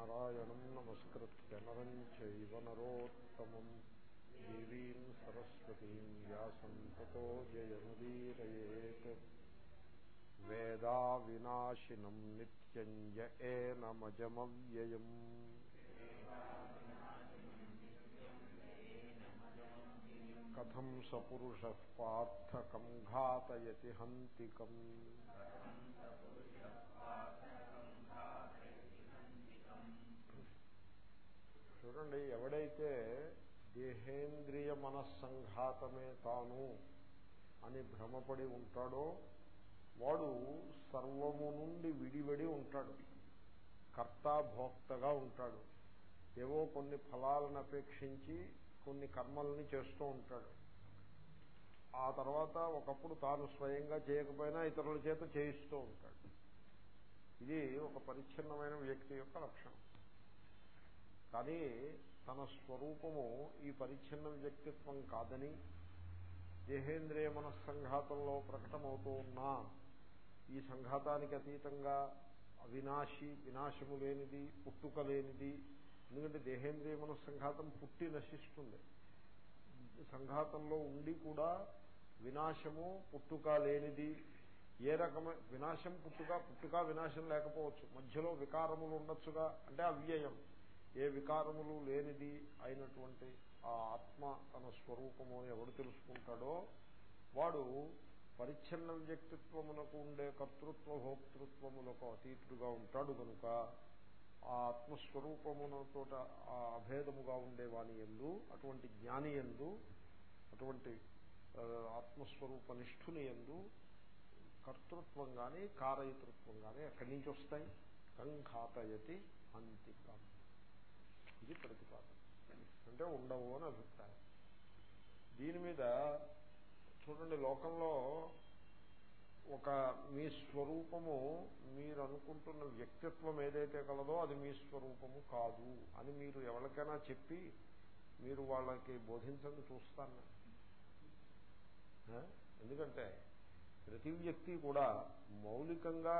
నారాయణం నమస్కృత్య నరం చైవ నరోత్తమం. దేవీం సరస్వతీం వ్యాసం తతో జయముదీరయేత్ వేదా వినాశినం నిత్యం య ఏనమజమవ్యయం కథం సపురుష పార్థకం ఘాతయతి చూడండి ఎవడైతే దేహేంద్రియ మనస్సంఘాతమే తాను అని భ్రమపడి ఉంటాడో వాడు సర్వము నుండి విడివడి ఉంటాడు. కర్తాభోక్తగా ఉంటాడు. ఏవో కొన్ని ఫలాలను అపేక్షించి కొన్ని కర్మల్ని చేస్తూ ఉంటాడు. ఆ తర్వాత ఒకప్పుడు తాను స్వయంగా చేయకపోయినా ఇతరుల చేత చేయిస్తూ ఉంటాడు. ఇది ఒక పరిచ్ఛిన్నమైన వ్యక్తి యొక్క లక్షణం. కానీ తన స్వరూపము ఈ పరిచ్ఛిన్న వ్యక్తిత్వం కాదని దేహేంద్రియ మనస్సంఘాతంలో ప్రకటమవుతూ ఉన్నా ఈ సంఘాతానికి అతీతంగా అవినాశి వినాశము లేనిది పుట్టుక లేనిది ఎందుకంటే దేహేంద్రియ మనస్సంఘాతం పుట్టి నశిస్తుంది. సంఘాతంలో ఉండి కూడా వినాశము పుట్టుక లేనిది ఏ రకమైన వినాశం పుట్టుక పుట్టుక వినాశం లేకపోవచ్చు. మధ్యలో వికారములు ఉండొచ్చుగా అంటే అవ్యయం. ఏ వికారములు లేనిది అయినటువంటి ఆ ఆత్మ తన స్వరూపము ఎవడు తెలుసుకుంటాడో వాడు పరిచ్ఛిన్న వ్యక్తిత్వమునకు ఉండే కర్తృత్వ భోక్తృత్వములకు అతీతుడుగా ఉంటాడు కనుక ఆ ఆత్మస్వరూపమునతో ఆ అభేదముగా ఉండే వాని ఎందు అటువంటి జ్ఞాని ఎందు అటువంటి ఆత్మస్వరూప నిష్ఠుని ఎందు కర్తృత్వం కానీ కారయతృత్వం కానీ ఎక్కడి నుంచి వస్తాయి? కంఘాతయతి అంతికం. ఇది ప్రతిపాదన. అంటే ఉండవు అని అభిప్రాయం. దీని మీద చూడండి లోకంలో ఒక మీ స్వరూపము మీరు అనుకుంటున్న వ్యక్తిత్వం ఏదైతే కలదో అది మీ స్వరూపము కాదు అని మీరు ఎవరికైనా చెప్పి మీరు వాళ్ళకి బోధించండి చూస్తాను ఎందుకంటే ప్రతి వ్యక్తి కూడా మౌలికంగా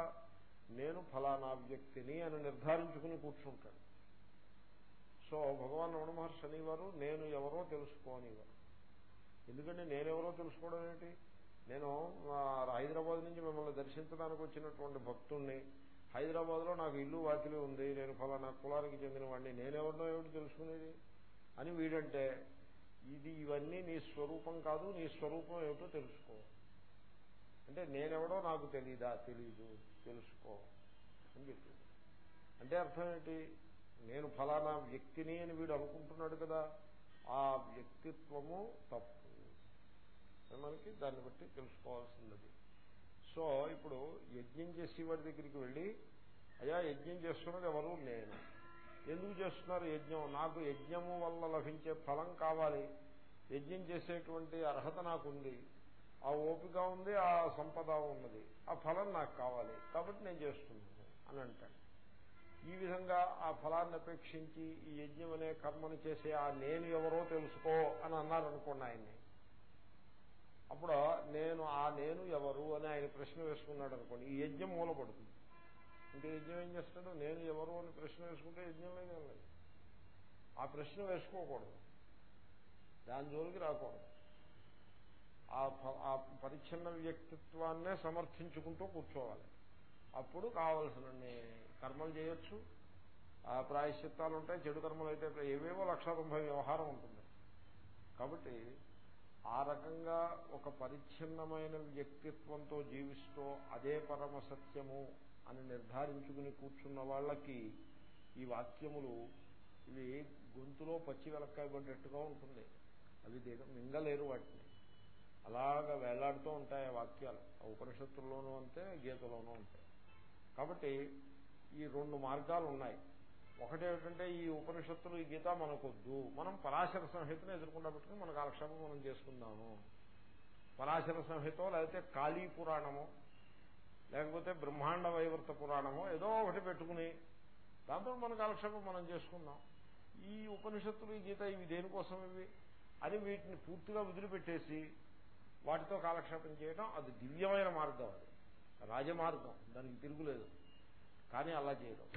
నేను ఫలానా వ్యక్తిని అని నిర్ధారించుకుని కూర్చుంటాడు. సో భగవాన్ రమణ మహర్షి అనేవారు నేను ఎవరో తెలుసుకోనివారు ఎందుకంటే నేనెవరో తెలుసుకోవడం ఏంటి? నేను హైదరాబాద్ నుంచి మిమ్మల్ని దర్శించడానికి వచ్చినటువంటి భక్తుణ్ణి. హైదరాబాద్లో నాకు ఇల్లు వాకిలి ఉంది నేను ఫలానా కులానికి చెందిన వాడిని నేనెవరినో ఏమిటి తెలుసుకునేది? అని వీడంటే ఇది ఇవన్నీ నీ స్వరూపం కాదు నీ స్వరూపం ఏమిటో తెలుసుకో. అంటే నేనెవడో నాకు తెలీదా? తెలీదు. తెలుసుకో. అని చెప్పింది. అంటే అర్థం ఏంటి? నేను ఫలానా వ్యక్తిని అని వీడు అనుకుంటున్నాడు కదా ఆ వ్యక్తిత్వము తప్పు. మనకి దాన్ని బట్టి తెలుసుకోవాల్సింది సో ఇప్పుడు యజ్ఞం చేసేవాడి దగ్గరికి వెళ్ళి అయ్యా యజ్ఞం చేస్తున్నది ఎవరు? నేను. ఎందుకు చేస్తున్నారు యజ్ఞం? నాకు యజ్ఞము వల్ల లభించే ఫలం కావాలి. యజ్ఞం చేసేటువంటి అర్హత నాకుంది. ఆ ఓపిక ఉంది ఆ సంపద ఉన్నది. ఆ ఫలం నాకు కావాలి. కాబట్టి నేను చేస్తున్నాను అని అంటాడు. ఈ విధంగా ఆ ఫలాన్ని అపేక్షించి ఈ యజ్ఞం అనే కర్మను చేసే ఆ నేను ఎవరో తెలుసుకో అని అన్నారనుకోండి ఆయన్ని. అప్పుడు నేను ఆ నేను ఎవరు అని ఆయన ప్రశ్న వేసుకున్నాడు అనుకోండి ఈ యజ్ఞం మూలపడుతుంది. ఇంకా యజ్ఞం ఏం చేస్తాడు? నేను ఎవరు అని ప్రశ్న వేసుకుంటే యజ్ఞం లేదు లేదు ఆ ప్రశ్న వేసుకోకూడదు. దాని జోలికి రాకూడదు. ఆ పరిచ్ఛిన్న వ్యక్తిత్వాన్నే సమర్థించుకుంటూ కూర్చోవాలి. అప్పుడు కావలసినన్ని కర్మలు చేయొచ్చు. ఆ ప్రాయశ్చిత్తాలు ఉంటాయి చెడు కర్మలు అయితే ఏవేవో లక్ష తొంభై వ్యవహారం ఉంటుంది. కాబట్టి ఆ రకంగా ఒక పరిచ్ఛిన్నమైన వ్యక్తిత్వంతో జీవిస్తూ అదే పరమ సత్యము అని నిర్ధారించుకుని కూర్చున్న వాళ్ళకి ఈ వాక్యములు ఇవి గొంతులో పచ్చి వెలక్కాయబడ్డట్టుగా ఉంటుంది. అవి మింగలేరు వాటిని. అలాగా వేలాడుతూ ఉంటాయి ఆ వాక్యాలు. ఉపనిషత్తుల్లోనూ అంతే గీతలోనూ ఉంటాయి కాబట్టి ఈ రెండు మార్గాలు ఉన్నాయి ఒకటేమిటంటే ఈ ఉపనిషత్తులు ఈ గీత మనకొద్దు. మనం పరాశర సంహితను ఎదుర్కొండా పెట్టుకుని మన కాలక్షేపం మనం చేసుకుందాము. పరాశర సంహితో లేకపోతే కాళీ పురాణము లేకపోతే బ్రహ్మాండ వైవర్త పురాణము ఏదో ఒకటి పెట్టుకుని దాంతో మన కాలక్షేపం మనం చేసుకుందాం. ఈ ఉపనిషత్తులు ఈ గీత ఇవి దేనికోసం ఇవి? అని వీటిని పూర్తిగా వదిలిపెట్టేసి వాటితో కాలక్షేపం చేయడం అది దివ్యమైన మార్గం అది. రాజమార్గం. దానికి తిరుగులేదు. కానీ అలా చేయడం.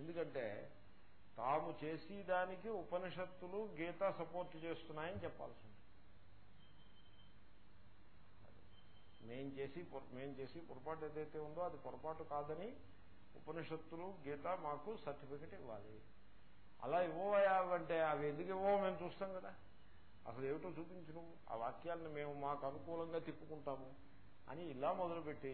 ఎందుకంటే తాము చేసేదానికి ఉపనిషత్తులు గీత సపోర్ట్ చేస్తున్నాయని చెప్పాల్సి ఉంటుంది మేం చేసి మేం చేసి పొరపాటు ఏదైతే ఉందో అది పొరపాటు కాదని ఉపనిషత్తులు గీత మాకు సర్టిఫికెట్ ఇవ్వాలి. అలా ఇవ్వవయావంటే అవి ఎందుకు ఇవ్వవో మేము చూస్తాం కదా. అసలు ఏమిటో చూపించను ఆ వాక్యాలను మేము మాకు అనుకూలంగా తిప్పుకుంటాము అని ఇలా మొదలుపెట్టి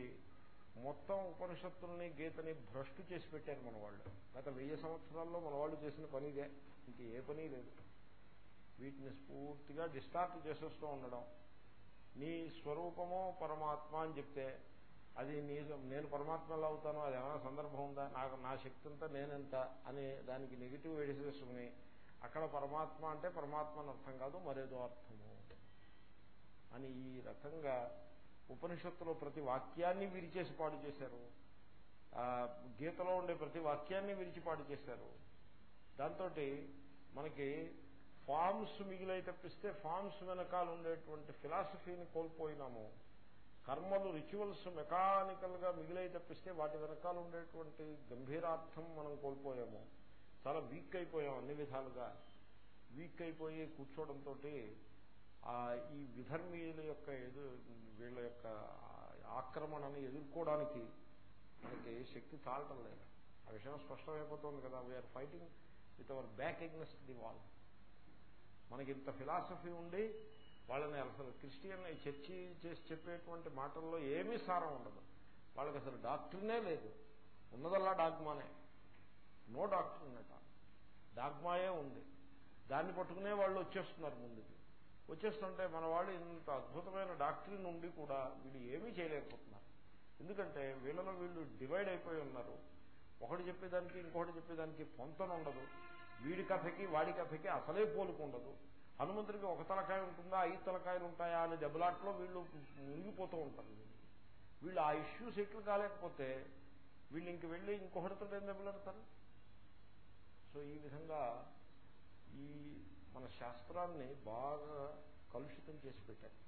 మొత్తం ఉపనిషత్తుల్ని గీతని భ్రష్టు చేసి పెట్టారు మన వాళ్ళు గత వెయ్యి సంవత్సరాల్లో మన వాళ్ళు చేసిన పనిదే ఇంక ఏ పని లేదు. వీటిని స్ఫూర్తిగా డిస్టార్ట్ చేసేస్తూ ఉండడం. నీ స్వరూపమో పరమాత్మ అని చెప్తే అది నీ నేను పరమాత్మలో అవుతాను అది ఏమైనా సందర్భం ఉందా? నాకు నా శక్తి అంతా నేనెంత? అని దానికి నెగిటివ్ వేసేసుకుని అక్కడ పరమాత్మ అంటే పరమాత్మ అర్థం కాదు మరేదో అర్థము. అని ఈ రకంగా ఉపనిషత్తులో ప్రతి వాక్యాన్ని విరిచేసి పాడు చేశారు. గీతలో ఉండే ప్రతి వాక్యాన్ని విరిచి పాడు చేశారు. దాంతో మనకి ఫామ్స్ మిగిలై తప్పిస్తే ఫామ్స్ వెనకాల ఉండేటువంటి ఫిలాసఫీని కోల్పోయినాము. కర్మలు రిచువల్స్ మెకానికల్గా మిగిలై తప్పిస్తే వాటి వెనకాల ఉండేటువంటి గంభీరార్థం మనం కోల్పోయాము. చాలా వీక్ అయిపోయాం అన్ని విధాలుగా. వీక్ అయిపోయి కూర్చోవడంతో ఈ విధర్మీయుల యొక్క ఎదు వీళ్ళ యొక్క ఆక్రమణను ఎదుర్కోవడానికి మనకి శక్తి చాలటం లేదు. ఆ విషయం స్పష్టమైపోతుంది కదా. We're fighting with our back against the wall మనకి ఇంత ఫిలాసఫీ ఉండి వాళ్ళని అసలు క్రిస్టియన్ చర్చి చేసి చెప్పేటువంటి మాటల్లో ఏమీ సారం ఉండదు. వాళ్ళకి అసలు డాక్టర్నే లేదు. ఉన్నదల్లా డాగ్మానే. నో డాక్టర్ అన్నట డాగ్మాయే ఉంది. దాన్ని పట్టుకునే వాళ్ళు వచ్చేస్తున్నారు ముందుకి. వచ్చేస్తుంటే మన వాళ్ళు ఇంత అద్భుతమైన డాక్టరీని ఉండి కూడా వీళ్ళు ఏమీ చేయలేకపోతున్నారు. ఎందుకంటే వీళ్ళలో వీళ్ళు డివైడ్ అయిపోయి ఉన్నారు. ఒకటి చెప్పేదానికి ఇంకొకటి చెప్పేదానికి పొంతన ఉండదు. వీడి కథకి వాడి కథకి అసలే పోలుకుండదు హనుమంతుడికి ఒక తలకాయ ఉంటుందా ఐదు తలకాయలు ఉంటాయా అనే దెబ్బలాట్లో వీళ్ళు మునిగిపోతూ ఉంటారు. వీళ్ళు ఆ ఇష్యూ సెటిల్ కాలేకపోతే వీళ్ళు ఇంక వెళ్ళి ఇంకొకటితో ఏం దెబ్బలాడతారు? సో ఈ విధంగా ఈ మన శాస్త్రాన్ని బాగా కలుషితం చేసి పెట్టారు.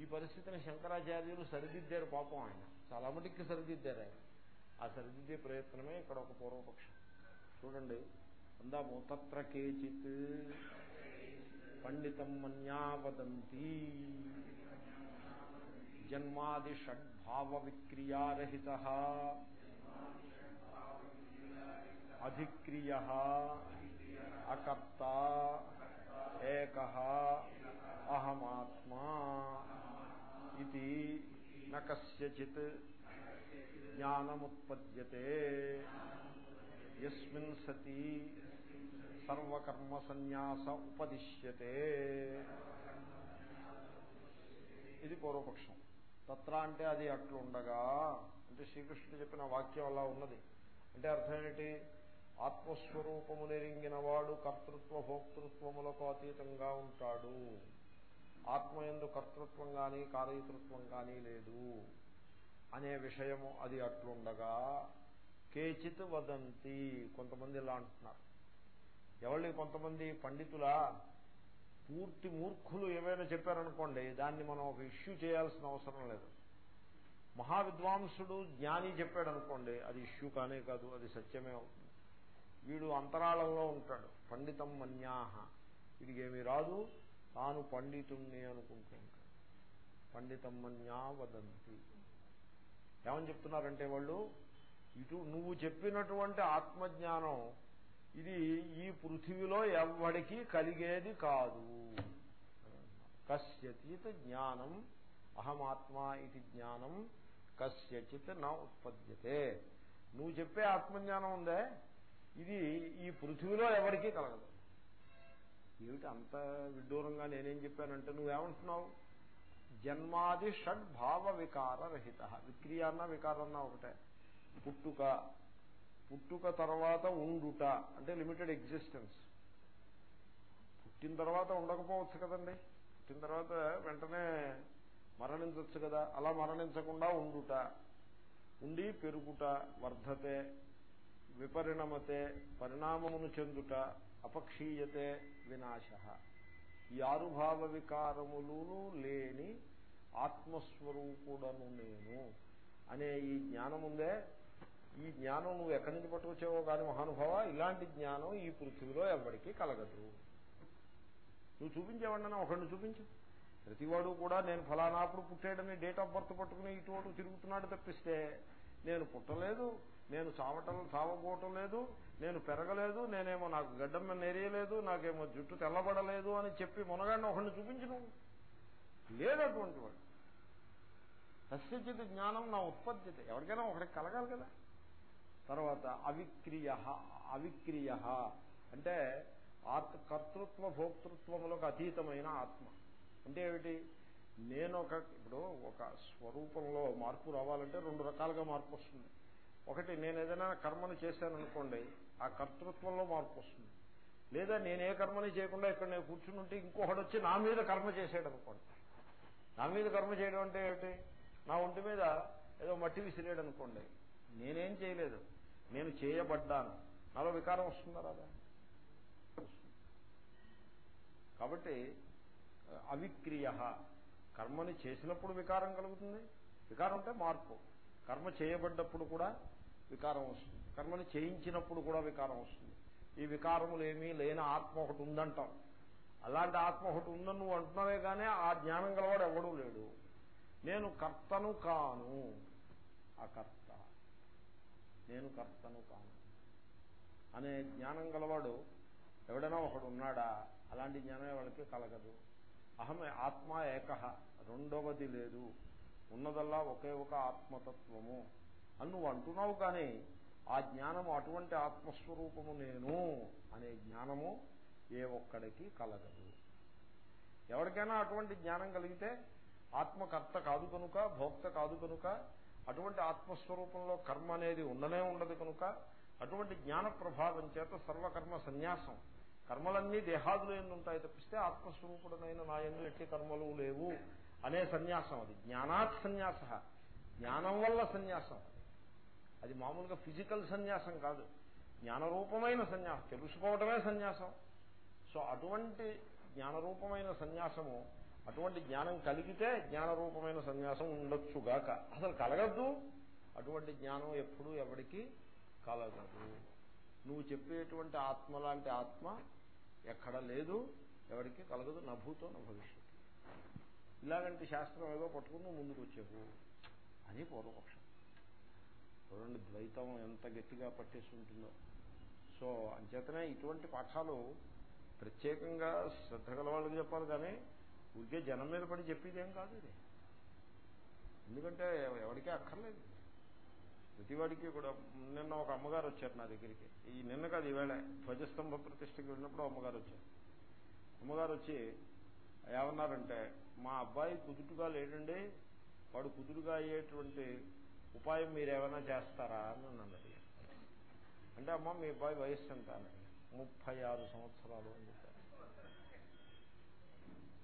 ఈ పరిస్థితిని శంకరాచార్యులు సరిదిద్దారు పాపం ఆయన. చాలా మటుక్కి సరిదిద్దారు ఆయన. ఆ సరిదిద్దే ప్రయత్నమే ఇక్కడ ఒక పూర్వపక్షం. చూడండి. అందాము తత్ర కేచిత్ పండితం మన్యా వదంతి జన్మాది షడ్భావ విక్రియారహిత అధిక్రియ అకర్త. ఏక అహమాత్మా ఇది నచిత్ జ్ఞానముత్పద్యతే. యస్మిన్ సతి సర్వకర్మసన్యాస ఉపదిశ్యతే. ఇది పూర్వపక్షం. తత్ర అంటే అది అట్లుండగా అంటే శ్రీకృష్ణుడు చెప్పిన వాక్యం అలా ఉన్నది. అంటే అర్థం ఏంటి? ఆత్మస్వరూపము నెరింగిన వాడు కర్తృత్వ భోక్తృత్వములకు అతీతంగా ఉంటాడు. ఆత్మయందు కర్తృత్వం కానీ కారయతృత్వం కానీ లేదు. అనే విషయము అది అట్లుండగా కేచిత్ వదంతి. కొంతమంది ఇలా అంటున్నారు. ఎవరి కొంతమంది పండితులా పూర్తి మూర్ఖులు ఏమైనా చెప్పారనుకోండి దాన్ని మనం ఒక ఇష్యూ చేయాల్సిన అవసరం లేదు. మహావిద్వాంసుడు జ్ఞాని చెప్పాడు అనుకోండి అది ఇష్యూ కానే కాదు అది సత్యమే అవుతుంది. వీడు అంతరాళంలో ఉంటాడు. పండితం మన్యాహ. వీడికి ఏమీ రాదు. తాను పండితుణ్ణి అనుకుంటూ ఉంటాడు. పండితం మన్యా వదంతి. ఏమని చెప్తున్నారంటే వాళ్ళు? ఇటు నువ్వు చెప్పినటువంటి ఆత్మజ్ఞానం ఇది ఈ పృథివిలో ఎవ్వడికి కలిగేది కాదు. కస్యచిత్ జ్ఞానం. అహమాత్మా ఇది జ్ఞానం. కస్యచిత్ నా ఉత్పద్యతే. నువ్వు చెప్పే ఆత్మజ్ఞానం ఉందే? ఇది ఈ పృథివిలో ఎవరికీ కలగదు. ఏమిటి అంత విడ్డూరంగా నేనేం చెప్పానంటే నువ్వేమంటున్నావు? జన్మాది షడ్భావ వికార రహిత విక్రియాన్న వికారన్న ఒకటే. పుట్టుక. పుట్టుక తర్వాత ఉండుట అంటే లిమిటెడ్ ఎగ్జిస్టెన్స్. పుట్టిన తర్వాత ఉండకపోవచ్చు కదండి. పుట్టిన తర్వాత వెంటనే మరణించవచ్చు కదా. అలా మరణించకుండా ఉండుట. ఉండి పెరుగుట వర్ధతే. విపరిణమతే పరిణామమును చెందుట అపక్షీయతే వినాశ. ఈ ఆరుభావ వికారములు లేని ఆత్మస్వరూపుడను నేను. అనే ఈ జ్ఞానముందే ఈ జ్ఞానం నువ్వు ఎక్కడి నుంచి పట్టుకొచ్చావో కానీ మహానుభావ ఇలాంటి జ్ఞానం ఈ పృథివీలో ఎవరికీ కలగదు. నువ్వు చూపించేవాడినా ఒకడిని చూపించు. ప్రతివాడు కూడా నేను ఫలానాప్పుడు పుట్టాడని డేట్ ఆఫ్ బర్త్ పట్టుకుని ఇటువంటి తిరుగుతున్నాడు తప్పిస్తే నేను పుట్టలేదు. నేను చావటం చావబోవటం లేదు నేను పెరగలేదు నేనేమో నాకు గడ్డం మీద నెరియలేదు నాకేమో జుట్టు తెల్లబడలేదు అని చెప్పి మునగాడిని ఒకరిని చూపించను. లేదటువంటి వాడు. సస్యచిత జ్ఞానం నా ఉత్పత్తి ఎవరికైనా ఒకరికి కలగాలి కదా. తర్వాత అవిక్రియ అవిక్రియ. అంటే ఆత్ కర్తృత్వ భోక్తృత్వములకు అతీతమైన ఆత్మ. అంటే ఏమిటి? నేను ఒక ఇప్పుడు ఒక స్వరూపంలో మార్పు రావాలంటే రెండు రకాలుగా మార్పు వస్తుంది. ఒకటి నేను ఏదైనా కర్మను చేశాను అనుకోండి ఆ కర్తృత్వంలో మార్పు వస్తుంది. లేదా నేనే కర్మని చేయకుండా ఇక్కడ నేను కూర్చుని ఉంటే ఇంకొకటి వచ్చి నా మీద కర్మ చేసాడు అనుకోండి నా మీద కర్మ చేయడం అంటే ఏమిటి? నా ఒంటి మీద ఏదో మట్టి విసిరేడు అనుకోండి నేనేం చేయలేదు. నేను చేయబడ్డాను. నాలో వికారం వస్తుందా రాదా? కాబట్టి అవిక్రియ కర్మని చేసినప్పుడు వికారం కలుగుతుంది. వికారం అంటే మార్పు. కర్మ చేయబడ్డప్పుడు కూడా వికారం వస్తుంది. కర్మని చేయించినప్పుడు కూడా వికారం వస్తుంది. ఈ వికారములు ఏమీ లేని ఆత్మ ఒకటి ఉందంటాం అలాంటి ఆత్మ ఒకటి ఉందని నువ్వు అంటున్నావే కానీ ఆ జ్ఞానం గలవాడు ఎవడూ లేడు. నేను కర్తను కాను. ఆ కర్త. నేను కర్తను కాను. అనే జ్ఞానం గలవాడు ఎవడైనా ఒకడు ఉన్నాడా? అలాంటి జ్ఞానం వాళ్ళకి కలగదు. అహం ఆత్మ ఏక. రెండవది లేదు. ఉన్నదల్లా ఒకే ఒక ఆత్మతత్వము. అని నువ్వు అంటున్నావు కానీ ఆ జ్ఞానము అటువంటి ఆత్మస్వరూపము నేను అనే జ్ఞానము ఏ ఒక్కడికి కలగదు. ఎవరికైనా అటువంటి జ్ఞానం కలిగితే ఆత్మకర్త కాదు కనుక భోక్త కాదు కనుక అటువంటి ఆత్మస్వరూపంలో కర్మ అనేది ఉండనే ఉండదు కనుక అటువంటి జ్ఞాన ప్రభావం చేత సర్వకర్మ సన్యాసం కర్మలన్నీ దేహాదులు ఎందు ఉంటాయి తప్పిస్తే ఆత్మస్వరూపుడనైన నా ఎందు ఎట్టి కర్మలు లేవు అనే సన్యాసం అది. జ్ఞానాత్ సన్యాస. జ్ఞానం వల్ల సన్యాసం. అది మామూలుగా ఫిజికల్ సన్యాసం కాదు. జ్ఞానరూపమైన సన్యాసం. తెలుసుకోవటమే సన్యాసం. సో అటువంటి జ్ఞానరూపమైన సన్యాసము అటువంటి జ్ఞానం కలిగితే జ్ఞానరూపమైన సన్యాసం ఉండొచ్చుగాక అసలు కలగద్దు. అటువంటి జ్ఞానం ఎప్పుడూ ఎవరికి కలగదు. నువ్వు చెప్పేటువంటి ఆత్మ లాంటి ఆత్మ ఎక్కడ లేదు. ఎవరికి కలగదు. నభూతో నా భవిష్యత్తు. ఇలాగంటి శాస్త్రం ఏదో పట్టుకుని ముందుకు వచ్చేవు అని పూర్వపక్షం. చూడండి ద్వైతం ఎంత గట్టిగా పట్టేసి ఉంటుందో. సో అంచేతనే ఇటువంటి పాఠాలు ప్రత్యేకంగా శ్రద్ధ గల వాళ్ళకి చెప్పాలి కానీ ఊరికే జనం మీద పడి చెప్పేదేం కాదు ఇది. ఎందుకంటే ఎవరికీ అక్కర్లేదు. ప్రతివాడికి కూడా నిన్న ఒక అమ్మగారు వచ్చారు నా దగ్గరికి. ఈ నిన్న కాదు ఈవేళ ధ్వజస్తంభ ప్రతిష్టకి వెళ్ళినప్పుడు అమ్మగారు వచ్చారు. అమ్మగారు వచ్చి ఏమన్నారంటే మా అబ్బాయి కుదుటుగా లేడండి వాడు కుదురుగా అయ్యేటువంటి ఉపాయం మీరు చేస్తారా అని నన్ను అడిగారు. అంటే అమ్మ మీ అబ్బాయి వయస్సు ఎంత ముప్పై ఆరు సంవత్సరాలు అని చెప్పారు.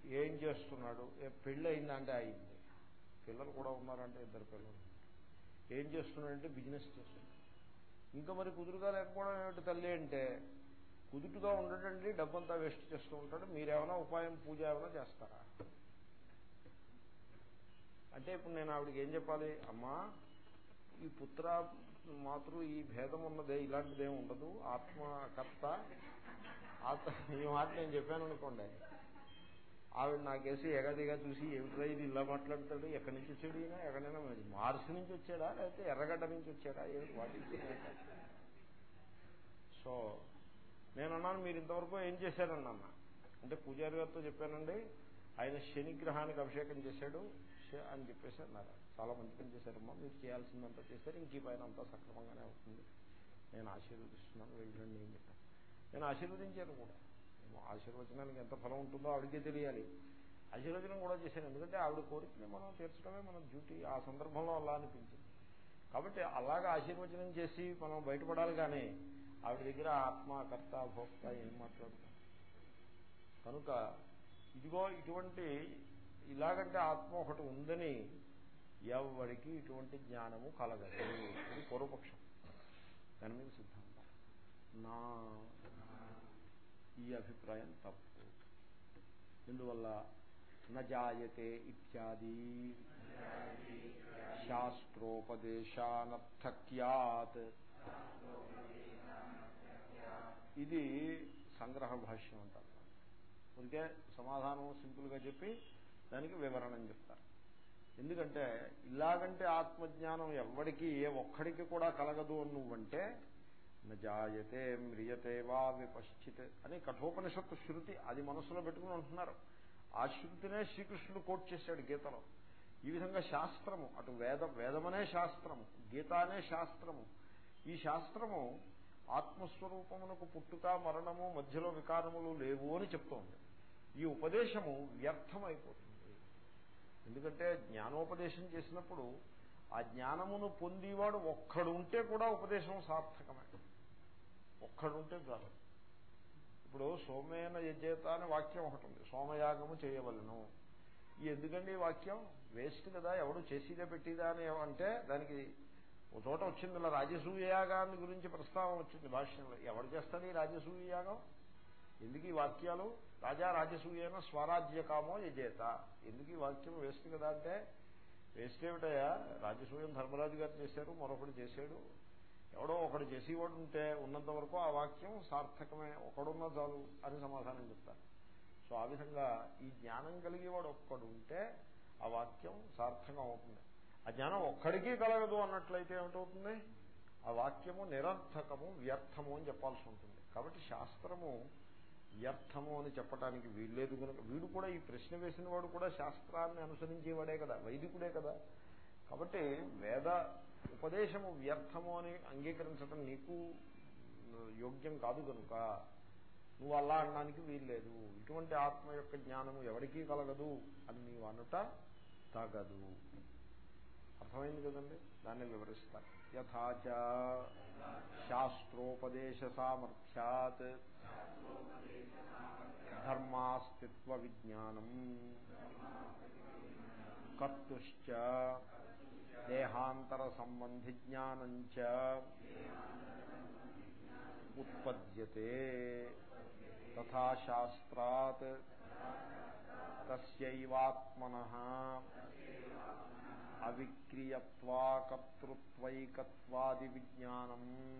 ఏం చేస్తున్నాడు? పెళ్ళి అయిందంటే అయింది. పిల్లలు కూడా ఉన్నారంటే ఇద్దరు పిల్లలు. ఏం చేస్తున్నాడంటే బిజినెస్ చేస్తున్నాడు. ఇంకా మరి కుదురుగా లేకపోవడం ఏమిటి తల్లి అంటే కుదుటుగా ఉండటండి డబ్బంతా వేస్ట్ చేస్తూ ఉంటాడు. మీరేమైనా ఉపాయం పూజ ఏమైనా చేస్తారా? అంటే ఇప్పుడు నేను ఆవిడకి ఏం చెప్పాలి? అమ్మా ఈ పుత్ర మాతృ ఈ భేదం ఉన్నదే ఇలాంటిదేం ఉండదు. ఆత్మకర్త ఆత్మ ఈ మాట నేను చెప్పాను అనుకోండి. ఆవిడ నాకేసి ఎగదిగా చూసి ఏమిట్రా ఇది? ఇలా మాట్లాడతాడు. ఎక్కడి నుంచి వచ్చాడు ఈయన? ఎక్కడైనా మార్స్ నుంచి వచ్చాడా? లేకపోతే ఎర్రగడ్డ నుంచి వచ్చాడా? ఏమిటి? వాటి సో నేను అన్నాను మీరు ఇంతవరకు ఏం చేశారన్నా అంటే పూజారి గారితో చెప్పానండి ఆయన శనిగ్రహానికి అభిషేకం చేశాడు. అని చెప్పేసి అన్నారు. చాలా మంచి పని చేశారమ్మా మీరు చేయాల్సిందంతా చేశారు ఇంక పైన అంతా సక్రమంగానే అవుతుంది. నేను ఆశీర్వదిస్తున్నాను వెళ్ళండి ఏం చెప్పాను నేను ఆశీర్వదించాను కూడా. ఆశీర్వచనానికి ఎంత ఫలం ఉంటుందో ఆవిడకే తెలియాలి. ఆశీర్వచనం కూడా చేశాను. ఎందుకంటే ఆవిడ కోరికని మనం తీర్చడమే మన డ్యూటీ. ఆ సందర్భంలో అలా అనిపించింది. కాబట్టి అలాగా ఆశీర్వచనం చేసి మనం బయటపడాలి కానీ ఆవిడ దగ్గర ఆత్మ కర్త భోక్త ఏం మాట్లాడుతాం? కనుక ఇదిగో ఇటువంటి ఇలాగంటే ఆత్మ ఒకటి ఉందని ఎవరికి ఇటువంటి జ్ఞానము కలగదు. ఇది పూర్వపక్షం. దాని మీద సిద్ధాంతం. నా ఈ అభిప్రాయం తప్పు. ఎందువల్ల? నజాయతే ఇత్యాది. శాస్త్రోపదేశానర్థక్యాత్. ఇది సంగ్రహ భాష్యం అంటారు. అందుకే సమాధానం సింపుల్గా చెప్పి దానికి వివరణం చెప్తారు. ఎందుకంటే ఇలాగంటే ఆత్మజ్ఞానం ఎవ్వడికి ఏ ఒక్కడికి కూడా కలగదు అని నువ్వంటే నజాయతే మ్రియతే వా విపశ్చిత్ అని కఠోపనిషత్తు శృతి అది మనసులో పెట్టుకుని అంటున్నారు ఆ శృతినే శ్రీకృష్ణుడు కోట్ చేశాడు గీతలో. ఈ విధంగా శాస్త్రము అటు వేద వేదమనే శాస్త్రము గీత అనే శాస్త్రము. ఈ శాస్త్రము ఆత్మస్వరూపమునకు పుట్టుక మరణము మధ్యలో వికారములు లేవు అని చెప్తోంది. ఈ ఉపదేశము వ్యర్థమైపోతుంది. ఎందుకంటే జ్ఞానోపదేశం చేసినప్పుడు ఆ జ్ఞానమును పొందేవాడు ఒక్కడుంటే కూడా ఉపదేశం సార్థకమే. ఒక్కడుంటే చాలు. ఇప్పుడు సోమేన యజేత అనే వాక్యం ఒకటి ఉంది. సోమయాగము చేయవలను. ఈ ఎందుకండి ఈ వాక్యం? వేస్ట్ కదా ఎవడు చేసిదే పెట్టిదా అని అంటే దానికి ఒక చోట వచ్చింది ఇలా రాజసూయ యాగాన్ని గురించి ప్రస్తావన వచ్చింది భాష్యంలో. ఎవడు చేస్తాడు ఈ రాజసూయ యాగం ఎందుకు ఈ వాక్యాలు రాజా రాజసూయన స్వరాజ్యకామో యజేత? ఎందుకు ఈ వాక్యం వేస్ట్ కదా అంటే? వేస్ట్ ఏమిటయా రాజసూయం ధర్మరాజు గారు చేశారు మరొకడు చేశాడు. ఎవడో ఒకడు చేసేవాడు ఉంటే ఉన్నంత వరకు ఆ వాక్యం సార్థకమే. ఒకడున్న చాలు అని సమాధానం చెప్తారు. సో ఆ విధంగా ఈ జ్ఞానం కలిగేవాడు ఒక్కడు ఉంటే ఆ వాక్యం సార్థకం అవుతుంది ఆ జ్ఞానం ఒక్కడికి కలగదు అన్నట్లయితే ఏమిటవుతుంది? ఆ వాక్యము నిరర్థకము వ్యర్థము అని చెప్పాల్సి ఉంటుంది. కాబట్టి శాస్త్రము వ్యర్థము అని చెప్పడానికి వీల్లేదు కనుక వీడు కూడా ఈ ప్రశ్న వేసిన వాడు కూడా శాస్త్రాన్ని అనుసరించేవాడే కదా వైదికుడే కదా. కాబట్టి వేద ఉపదేశము వ్యర్థము అని అంగీకరించడం నీకు యోగ్యం కాదు కనుక నువ్వు అలా అనడానికి వీల్లేదు. ఇటువంటి ఆత్మ యొక్క జ్ఞానము ఎవరికీ కలగదు అని నీవు అనుట తగదు. అర్థమైంది కదండి? దాన్ని వివరిస్తారు. యథాచ శాస్త్రోపదేశ సామర్థ్యాత్ ధర్మాస్తిత్వ విజ్ఞానం కర్తుశ్చ దేహాంతర సంబంధి జ్ఞానం చ ఉత్పద్యతే తథా శాస్త్రాత్ తస్యైవాత్మన అవిక్రియత్వాకర్తృత్వైకత్వాది విజ్ఞానం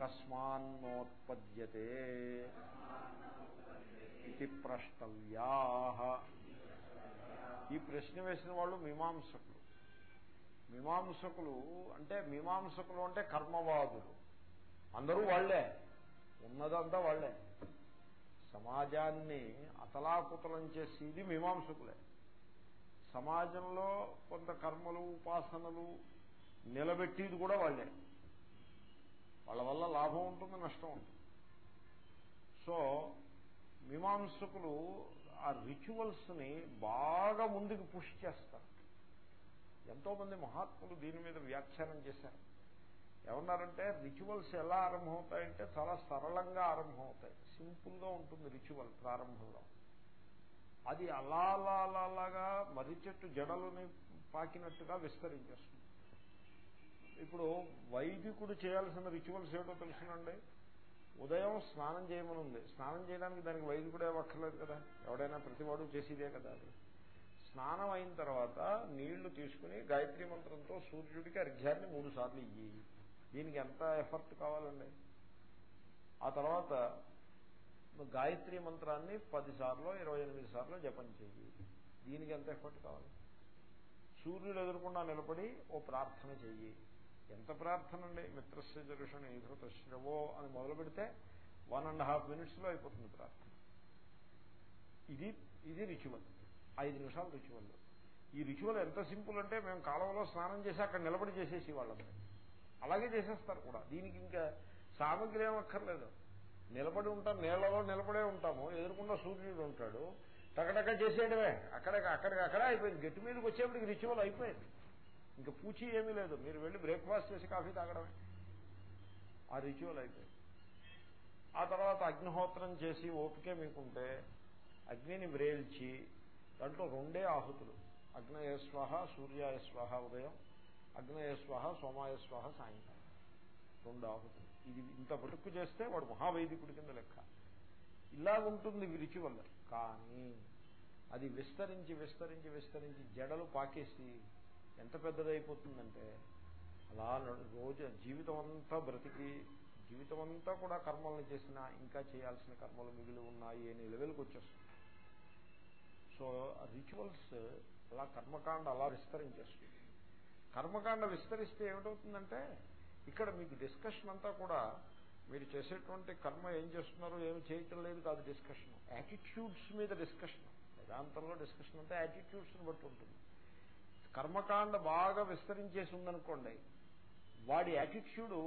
కస్మాన్నోత్పద్యతే ఇది ప్రష్టవ్యా ఈ ప్రశ్న వేసిన వాళ్ళు మీమాంసకులు. మీమాంసకులు అంటే మీమాంసకులు అంటే కర్మవాదులు. అందరూ వాళ్ళే ఉన్నదంతా వాళ్ళే సమాజాన్ని అతలాకుతలం చేసేది మీమాంసకులే. సమాజంలో కొంత కర్మలు ఉపాసనలు నిలబెట్టేది కూడా వాళ్ళే. వాళ్ళ వల్ల లాభం ఉంటుంది నష్టం ఉంటుంది. సో మీమాంసకులు ఆ రిచువల్స్ని బాగా ముందుకు పుష్ చేస్తారు. ఎంతోమంది మహాత్ములు దీని మీద వ్యాఖ్యానం చేశారు. ఏమన్నారంటే రిచువల్స్ ఎలా ఆరంభమవుతాయంటే చాలా సరళంగా ఆరంభమవుతాయి. సింపుల్గా ఉంటుంది రిచువల్ ప్రారంభంలో. అది అలా అలా అలా అలాగా మర్రి చెట్టు జడలని పాకినట్టుగా విస్తరించేస్తుంది. ఇప్పుడు వైదికుడు చేయాల్సిన రిచువల్స్ ఏటో తెలుసునండి? ఉదయం స్నానం చేయమని ఉంది స్నానం చేయడానికి దానికి వైదికుడే అక్కర్లేదు కదా? ఎవడైనా ప్రతివాడు చేసేదే కదా అది. స్నానం అయిన తర్వాత నీళ్ళు తీసుకుని గాయత్రి మంత్రంతో సూర్యుడికి అర్ఘ్యాన్ని మూడు సార్లు ఇయ్యి. దీనికి ఎంత ఎఫర్ట్ కావాలండి? ఆ తర్వాత గాయత్రి మంత్రాన్ని పదిసార్లు ఇరవై ఎనిమిది సార్లు జపం చెయ్యి. దీనికి ఎంత ఎఫర్ట్ కావాలి? సూర్యుడు ఎదురకుండా నిలబడి ఓ ప్రార్థన చెయ్యి. ఎంత ప్రార్థన అండి? మిత్రస్య జరుషణ ధృతశ్రవో అని మొదలు పెడితే వన్ అండ్ హాఫ్ మినిట్స్లో అయిపోతుంది ప్రార్థన. ఇది ఇది రిచువల్ ఐదు నిమిషాలు రిచువల్ ఈ రిచువల్ ఎంత సింపుల్ అంటే మేము కాలువలో స్నానం చేసి అక్కడ నిలబడి చేసేసి వాళ్ళం. అలాగే చేసేస్తారు కూడా. దీనికి ఇంకా సామగ్రి ఏమక్కర్లేదు నిలబడి ఉంటాం నీళ్ళలో నిలబడే ఉంటాము ఎదురుకుండా సూర్యుడు ఉంటాడు. టకటక చేసేయడమే. అక్కడ అక్కడికి అక్కడే అయిపోయింది. గట్టి మీదకి వచ్చేప్పటికి రిచువల్ అయిపోయింది. ఇంకా పూచి ఏమీ లేదు. మీరు వెళ్ళి బ్రేక్ఫాస్ట్ చేసి కాఫీ తాగడమే. ఆ రిచువల్ అయిపోయింది. ఆ తర్వాత అగ్నిహోత్రం చేసి ఓపికే మీకుంటే అగ్నిని వ్రేల్చి దాంట్లో రెండే ఆహుతులు. అగ్నయస్వాహ సూర్యాయస్వాహ ఉదయం అగ్నయస్వాహ సోమాయస్వాహ సాయంకాలం. రెండు ఆహుతులు ఇది ఇంత పటుక్కు చేస్తే వాడు మహావైదికుడి కింద లెక్క. ఇలా ఉంటుంది విరిచి రిచువల్ కానీ అది విస్తరించి విస్తరించి విస్తరించి జడలు పాకేసి ఎంత పెద్దదైపోతుందంటే అలా రోజు జీవితం అంతా బ్రతికి జీవితం అంతా కూడా కర్మలను చేసినా ఇంకా చేయాల్సిన కర్మలు మిగిలి ఉన్నాయి అనే లెవెల్కి వచ్చేస్తుంది. సో రిచువల్స్ అలా కర్మకాండ అలా విస్తరించేస్తుంది. కర్మకాండ విస్తరిస్తే ఏమిటవుతుందంటే ఇక్కడ మీకు డిస్కషన్ అంతా కూడా మీరు చేసేటువంటి కర్మ ఏం చేస్తున్నారో ఏమి చేయటం లేదు కాదు డిస్కషన్ యాటిట్యూడ్స్ మీద డిస్కషన్ వేదాంతంలో డిస్కషన్ అంతా యాటిట్యూడ్స్ని బట్టి ఉంటుంది. కర్మకాండ బాగా విస్తరించేసి ఉందనుకోండి వాడి యాటిట్యూడు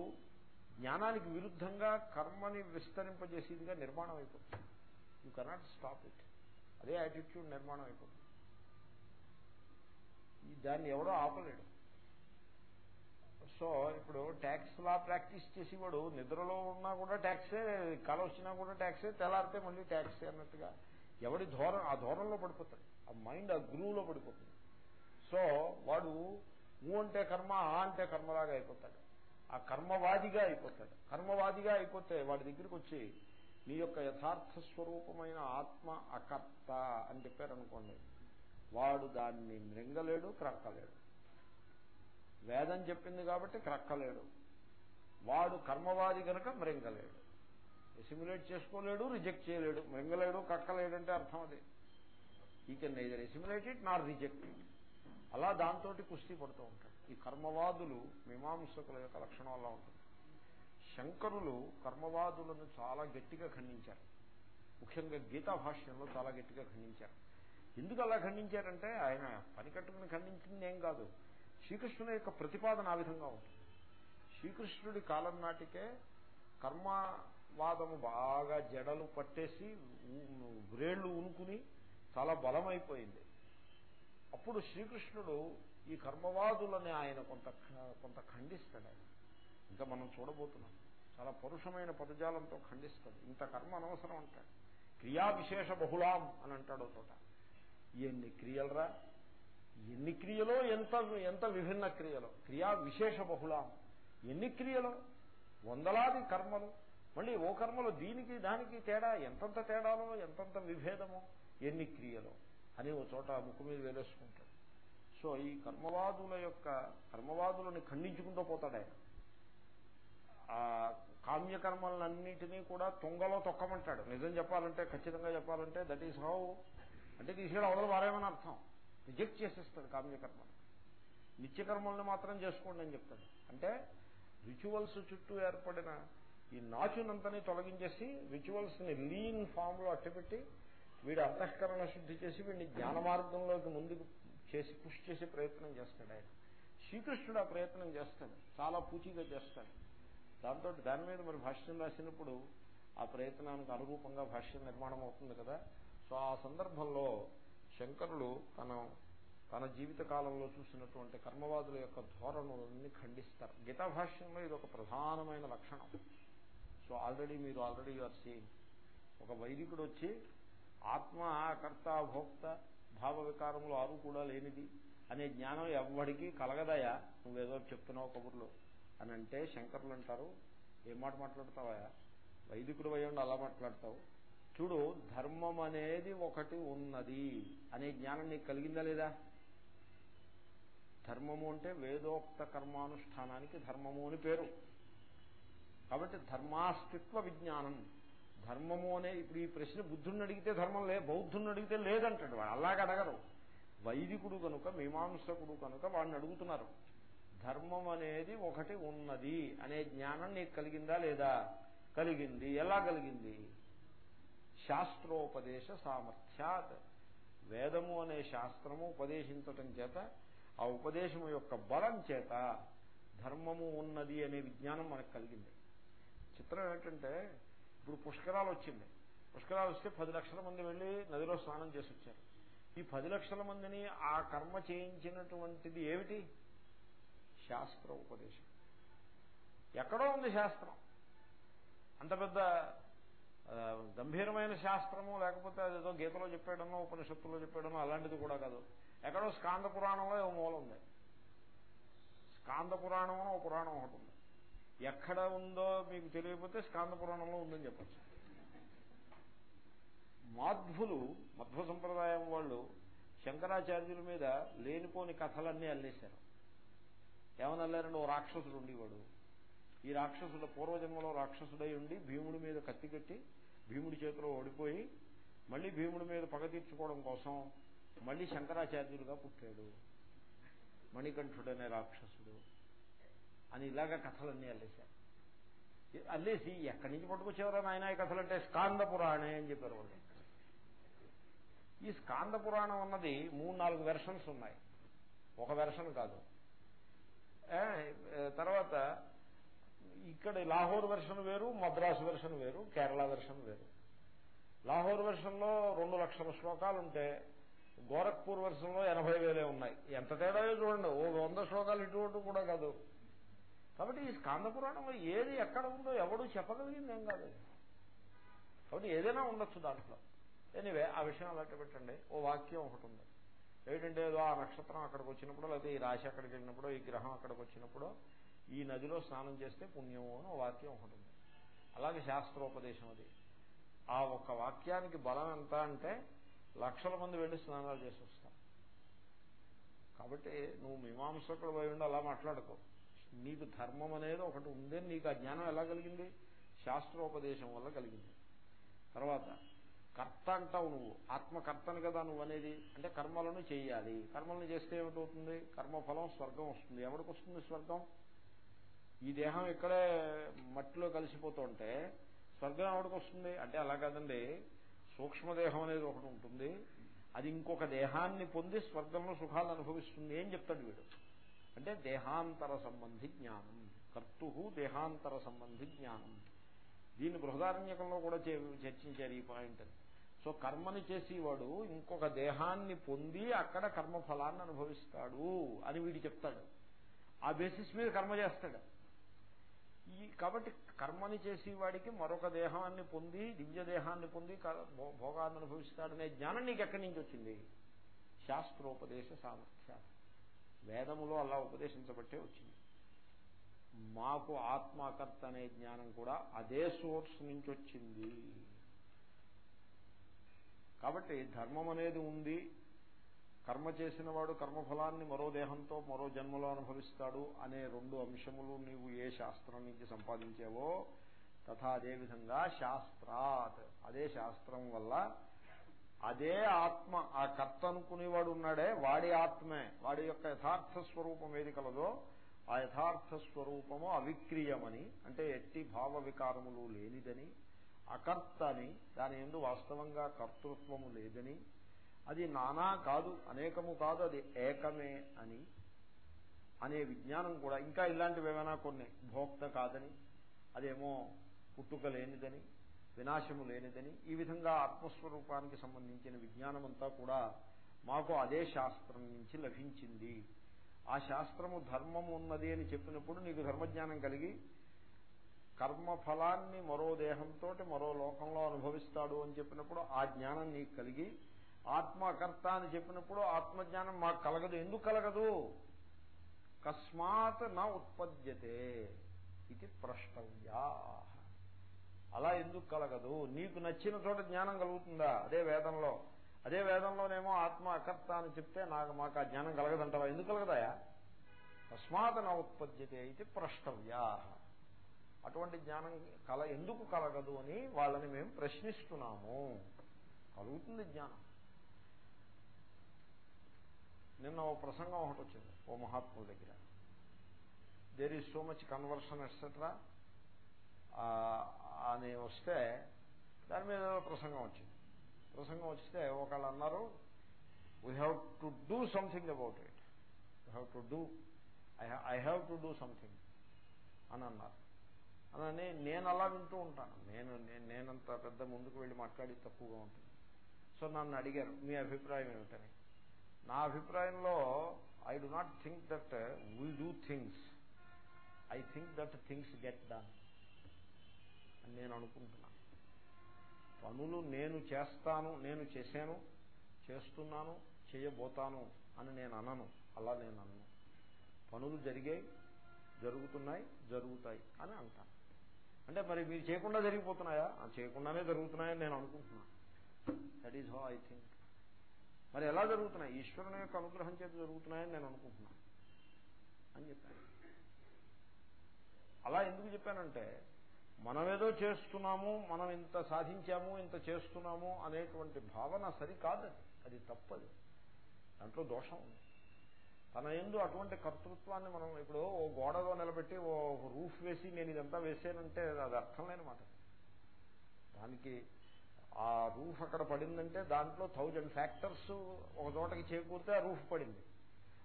జ్ఞానానికి విరుద్ధంగా కర్మని విస్తరింపజేసేదిగా నిర్మాణం అయిపోతుంది యూ కెనాట్ స్టాప్ ఇట్ అదే యాటిట్యూడ్ నిర్మాణం అయిపోతుంది దాన్ని ఎవడో ఆపలేడు. సో ఇప్పుడు ట్యాక్స్ లా ప్రాక్టీస్ చేసేవాడు నిద్రలో ఉన్నా కూడా ట్యాక్సే కళ వచ్చినా కూడా ట్యాక్సే తెల్లారితే మళ్ళీ ట్యాక్సే అన్నట్టుగా ఎవడి ధోరణ ఆ ధోరణలో పడిపోతాడు. ఆ మైండ్ ఆ గ్రూవ్లో పడిపోతుంది. సో వాడు ఊ అంటే కర్మ ఆ అంటే కర్మలాగా అయిపోతాడు. ఆ కర్మవాదిగా అయిపోతాడు. కర్మవాదిగా అయిపోతే వాడి దగ్గరికి వచ్చి నీ యొక్క యథార్థ స్వరూపమైన ఆత్మ అకర్త అని చెప్పారనుకోండి వాడు దాన్ని మృంగలేడు క్రక్కలేడు వేదం చెప్పింది కాబట్టి క్రక్కలేడు. వాడు కర్మవాది గనక మృంగలేడు. ఎసిమ్యులేట్ చేసుకోలేడు రిజెక్ట్ చేయలేడు. మృంగలేడు క్రక్కలేడు అంటే అర్థం అది. ఈ can neither assimilate it nor reject it. అలా దాంతో కుస్తీ పడుతూ ఉంటాడు. ఈ కర్మవాదులు మీమాంసకుల యొక్క లక్షణం అలా ఉంటుంది. శంకరులు కర్మవాదులను చాలా గట్టిగా ఖండించారు. ముఖ్యంగా గీతా భాష్యంలో చాలా గట్టిగా ఖండించారు. ఎందుకు అలా ఖండించారంటే ఆయన పని కట్టుకుని ఖండించింది ఏం కాదు. శ్రీకృష్ణుని యొక్క ప్రతిపాదన ఆ విధంగా ఉంటుంది. శ్రీకృష్ణుడి కాలం నాటికే కర్మవాదము బాగా జడలు పట్టేసి ఊ- వ్రేళ్ళు ఉనుకుని చాలా బలమైపోయింది. అప్పుడు శ్రీకృష్ణుడు ఈ కర్మవాదులని ఆయన కొంత కొంత ఖండిస్తాడు ఆయన. ఇంకా మనం చూడబోతున్నాం. చాలా పరుషమైన పదజాలంతో ఖండిస్తాడు. ఇంత కర్మ అనవసరం అంటాడు. క్రియా విశేష బహుళాం అని అంటాడు తోట చోట. ఎన్ని క్రియలరా? ఎన్ని క్రియలో ఎంత ఎంత విభిన్న క్రియలు? క్రియా విశేష బహుళాం. ఎన్ని క్రియలు? వందలాది కర్మలు. మళ్ళీ ఓ కర్మలో దీనికి దానికి తేడా? ఎంతంత తేడాలో ఎంతంత విభేదమో? ఎన్ని క్రియలో? అని ఓ చోట ముక్కు మీద వేలేసుకుంటాడు. సో ఈ కర్మవాదుల యొక్క కర్మవాదులని ఖండించుకుంటూ పోతాడు ఆయన. ఆ కామ్యకర్మలన్నింటినీ కూడా తుంగలో తొక్కమంటాడు. నిజం చెప్పాలంటే ఖచ్చితంగా చెప్పాలంటే దట్ ఈస్ హౌ అంటే తీసుకెళ్ళి అవతల వారేమని అర్థం. రిజెక్ట్ చేసేస్తాడు కామ్యకర్మలు. నిత్యకర్మల్ని మాత్రం చేసుకోండి అని చెప్తాడు. అంటే రిచువల్స్ చుట్టూ ఏర్పడిన ఈ నాచునంతని తొలగించేసి రిచువల్స్ని లీన్ ఫామ్లో అట్టపెట్టి వీడి అంతఃకరణ శుద్ధి చేసి వీడిని జ్ఞాన మార్గంలోకి ముందుకు చేసి పుష్ చేసే ప్రయత్నం చేస్తాడు ఆయన. శ్రీకృష్ణుడు ఆ ప్రయత్నం చేస్తాడు. చాలా పూచిగా చేస్తాడు. దాంతో దాని మీద మరి భాష్యం రాసినప్పుడు ఆ ప్రయత్నానికి అనురూపంగా భాష్యం నిర్మాణం అవుతుంది కదా. సో ఆ సందర్భంలో శంకరులు తన తన జీవిత కాలంలో చూసినటువంటి కర్మవాదుల యొక్క ధోరణులన్నీ ఖండిస్తారు. గీతా భాష్యంలో ఇది ఒక ప్రధానమైన లక్షణం. సో ఆల్రెడీ మీరు ఆల్రెడీ యూఆర్ సీయింగ్. ఒక వైదికుడు వచ్చి ఆత్మ కర్త భోక్త భావ వికారములు ఆరు కూడా లేనిది. అనే జ్ఞానం ఎవ్వడికి కలగదయా? నువ్వేదో చెప్తున్నావు కబుర్లో. అని అంటే శంకరులు అంటారు ఏం మాట మాట్లాడతావా వైదికుడు అయ్యండి అలా మాట్లాడతావు? చూడు ధర్మం అనేది ఒకటి ఉన్నది అనే జ్ఞానం నీకు కలిగిందా లేదా? ధర్మము అంటే వేదోక్త కర్మానుష్ఠానానికి ధర్మము అని పేరు. కాబట్టి ధర్మాస్తిత్వ విజ్ఞానం. ధర్మము అనే ఇప్పుడు ఈ ప్రశ్న బుద్ధుడిని అడిగితే ధర్మం లే బౌద్ధుడిని అడిగితే లేదంటాడు వాడు అలాగ అడగరు. వైదికుడు కనుక మీమాంసకుడు కనుక వాడిని అడుగుతున్నారు ధర్మం అనేది ఒకటి ఉన్నది అనే జ్ఞానం నీకు కలిగిందా లేదా? కలిగింది. ఎలా కలిగింది? శాస్త్రోపదేశ సామర్థ్యాత్. వేదము అనే శాస్త్రము ఉపదేశించటం చేత ఆ ఉపదేశము యొక్క బలం చేత ధర్మము ఉన్నది అనే విజ్ఞానం మనకు కలిగింది. చిత్రం ఏంటంటే ఇప్పుడు పుష్కరాలు వచ్చింది. పుష్కరాలు వస్తే పది లక్షల మంది వెళ్ళి నదిలో స్నానం చేసి వచ్చారు. ఈ పది లక్షల మందిని ఆ కర్మ చేయించినటువంటిది ఏమిటి? శాస్త్ర ఉపదేశం ఎక్కడో ఉంది శాస్త్రం. అంత పెద్ద గంభీరమైన శాస్త్రము లేకపోతే అదేదో గీతలో చెప్పాడనో ఉపనిషత్తులో చెప్పాడనో అలాంటిది కూడా కాదు. ఎక్కడో స్కాంద పురాణంలో ఏమో మూల ఉంది. స్కాంద పురాణం అని పురాణం ఒకటి ఉంది. ఎక్కడ ఉందో మీకు తెలియకపోతే స్కాంద పురాణంలో ఉందని చెప్పచ్చు. మాధ్వులు మధ్వ సంప్రదాయం వాళ్ళు శంకరాచార్యుల మీద లేనిపోని కథలన్నీ అల్లేశారు. ఏమని అల్లారండి? ఓ రాక్షసుడు ఉండేవాడు. ఈ రాక్షసుడు పూర్వజన్మలో రాక్షసుడై ఉండి భీముడి మీద కత్తి కట్టి భీముడి చేతిలో ఓడిపోయి మళ్ళీ భీముడి మీద పగ తీర్చుకోవడం కోసం మళ్ళీ శంకరాచార్యులుగా పుట్టాడు. మణికంఠుడనే రాక్షసుడు అని ఇలాగ కథలన్నీ అల్లేశారు. అల్లేసి ఎక్కడి నుంచి పట్టుకొచ్చేవారా నాయన ఈ కథలంటే? స్కాంద పురాణే అని చెప్పారు వాళ్ళు. ఈ స్కాంద పురాణం అన్నది మూడు నాలుగు వెర్షన్స్ ఉన్నాయి. ఒక వెర్షన్ కాదు. ఏ, తర్వాత ఇక్కడ లాహోర్ వెర్షన్ వేరు మద్రాసు వెర్షన్ వేరు కేరళ వెర్షన్ వేరు. లాహోర్ వెర్షన్లో రెండు లక్షల శ్లోకాలుంటే గోరఖ్పూర్ వెర్షన్లో ఎనభై వేలే ఉన్నాయి. ఎంత తేడా చూడండి. ఓ వంద శ్లోకాలు ఇటువంటి కూడా కాదు. కాబట్టి ఈ స్కాంద పురాణంలో ఏది ఎక్కడ ఉందో ఎవడు చెప్పగలిగింది ఏం కాదు. కాబట్టి ఏదైనా ఉండొచ్చు దాంట్లో. ఎనివే ఆ విషయం అలాంటి పెట్టండి. ఓ వాక్యం ఒకటి ఉంది. ఏంటంటే ఏదో ఆ నక్షత్రం అక్కడికి వచ్చినప్పుడు లేకపోతే ఈ రాశి అక్కడికి వెళ్ళినప్పుడు ఈ గ్రహం అక్కడికి వచ్చినప్పుడు ఈ నదిలో స్నానం చేస్తే పుణ్యము అని వాక్యం ఒకటి ఉంది. అలాగే శాస్త్రోపదేశం అది. ఆ ఒక్క వాక్యానికి బలం ఎంత అంటే లక్షల మంది వెళ్ళి స్నానాలు చేసి వస్తాం కాబట్టి నువ్వు మీమాంసకుడు పోయి ఉండి అలా మాట్లాడుకో. నీకు ధర్మం అనేది ఒకటి ఉందని నీకు ఆ జ్ఞానం ఎలా కలిగింది? శాస్త్రోపదేశం వల్ల కలిగింది. తర్వాత కర్త అంటావు నువ్వు ఆత్మకర్తను కదా నువ్వు అనేది. అంటే కర్మలను చేయాలి. కర్మలను చేస్తే ఏమిటవుతుంది? కర్మఫలం స్వర్గం వస్తుంది. ఎవరికి వస్తుంది స్వర్గం? ఈ దేహం ఇక్కడే మట్టిలో కలిసిపోతుంటే స్వర్గం ఎవరికి వస్తుంది? అంటే అలా కాదండి. సూక్ష్మదేహం అనేది ఒకటి ఉంటుంది. అది ఇంకొక దేహాన్ని పొంది స్వర్గంలో సుఖాలు అనుభవిస్తుంది ఏం చెప్తాడు వీడు? అంటే దేహాంతర సంబంధి జ్ఞానం. కర్తు దేహాంతర సంబంధి జ్ఞానం. దీన్ని బృహదారణ్యకంలో కూడా చే- చర్చించారు ఈ పాయింట్. సో కర్మని చేసేవాడు ఇంకొక దేహాన్ని పొంది అక్కడ కర్మఫలాన్ని అనుభవిస్తాడు అని వీడు చెప్తాడు. ఆ బేసిస్ మీద కర్మ చేస్తాడు. ఈ కాబట్టి కర్మని చేసేవాడికి మరొక దేహాన్ని పొంది దివ్య దేహాన్ని పొంది క- భోగాన్ని అనుభవిస్తాడనే జ్ఞానం నీకు ఎక్కడి నుంచి వచ్చింది? శాస్త్రోపదేశ సామర్థ్య వేదములో అలా ఉపదేశించబట్టే వచ్చింది. మాకు ఆత్మకర్త అనే జ్ఞానం కూడా అదే సోర్స్ నుంచి వచ్చింది. కాబట్టి ధర్మం అనేది ఉంది. కర్మ చేసిన వాడు కర్మఫలాన్ని మరో దేహంతో మరో జన్మలో అనుభవిస్తాడు అనే రెండు అంశములు నీవు ఏ శాస్త్రం నుంచి సంపాదించావో తథా అదేవిధంగా శాస్త్రాత్. అదే శాస్త్రం వల్ల అదే ఆత్మ ఆ కర్త అనుకునేవాడు ఉన్నాడే వాడి ఆత్మే వాడి యొక్క యథార్థ స్వరూపం ఏది కలదో ఆ యథార్థ స్వరూపము అవిక్రీయమని అంటే ఎట్టి భావ వికారములు లేనిదని అకర్త అని దాని ఎందు వాస్తవంగా కర్తృత్వము లేదని అది నానా కాదు అనేకము కాదు అది ఏకమే అని. అనే విజ్ఞానం కూడా ఇంకా ఇలాంటివి ఏమైనా కొన్ని భోక్త కాదని అదేమో పుట్టుక లేనిదని వినాశము లేనిదని ఈ విధంగా ఆత్మస్వరూపానికి సంబంధించిన విజ్ఞానం అంతా కూడా మాకు అదే శాస్త్రం నుంచి లభించింది. ఆ శాస్త్రము ధర్మము ఉన్నది అని చెప్పినప్పుడు నీకు ధర్మజ్ఞానం కలిగి కర్మఫలాన్ని మరో దేహంతో మరో లోకంలో అనుభవిస్తాడు అని చెప్పినప్పుడు ఆ జ్ఞానం నీకు కలిగి ఆత్మకర్త అని చెప్పినప్పుడు ఆత్మజ్ఞానం మాకు కలగదు. ఎందుకు కలగదు? కస్మాత్ నా ఉత్పద్యతే ఇది ప్రష్టవ్యా. అలా ఎందుకు కలగదు? నీకు నచ్చిన చోట జ్ఞానం కలుగుతుందా? అదే వేదంలో. అదే వేదంలోనేమో ఆత్మ అకర్త అని చెప్తే నాకు మాకు ఆ జ్ఞానం కలగదంటావా? ఎందుకు కలగదాయా? తస్మాత్ నా ఉత్పద్యతే ఇది ప్రష్టవ్యా. అటువంటి జ్ఞానం కల ఎందుకు కలగదు అని వాళ్ళని మేము ప్రశ్నిస్తున్నాము. కలుగుతుంది జ్ఞానం. నిన్న ఓ ప్రసంగం ఒకటి వచ్చింది ఓ మహాత్ముల దగ్గర. There is so much conversion et cetera అని వస్తే దాని మీద ప్రసంగం వచ్చింది. ప్రసంగం వస్తే ఒకళ్ళు అన్నారు we have to do something about it we have to do I have to do something అని అన్నారు. అని నేను అలా వింటూ ఉంటాను. నేను నేను- నేనంత పెద్ద ముందుకు వెళ్ళి మాట్లాడి తక్కువగా ఉంటుంది. సో నన్ను అడిగారు మీ అభిప్రాయం ఏమిటని? నా అభిప్రాయంలో I do not think that we do things I think that things get done అని నేను అనుకుంటున్నాను పనులు నేను చేస్తాను నేను చేశాను చేస్తున్నాను చేయబోతాను అని నేను అనను. అలా నేను అనను. పనులు జరిగాయి జరుగుతున్నాయి జరుగుతాయి అని అంటాను. అంటే మరి మీరు చేయకుండా జరిగిపోతున్నాయా? చేయకుండానే జరుగుతున్నాయని నేను అనుకుంటున్నాను that is how I think మరి ఎలా జరుగుతున్నాయి? ఈశ్వరుని యొక్క అనుగ్రహం చేత జరుగుతున్నాయని నేను అనుకుంటున్నాను. అని చెప్పాను. అలా ఎందుకు చెప్పానంటే మనమేదో చేస్తున్నాము మనం ఇంత సాధించాము ఇంత చేస్తున్నాము అనేటువంటి భావన సరికాదది అది తప్పది. దాంట్లో దోషం ఉంది. తన ఎందు అటువంటి కర్తృత్వాన్ని మనం ఇప్పుడు ఓ గోడలో నిలబెట్టి ఓ రూఫ్ వేసి నేను ఇదంతా వేసానంటే అది అర్థం లేని మాట. దానికి ఆ రూఫ్ అక్కడ పడిందంటే దాంట్లో థౌజండ్ ఫ్యాక్టర్స్ ఒక చోటకి చేకూరితే ఆ రూఫ్ పడింది.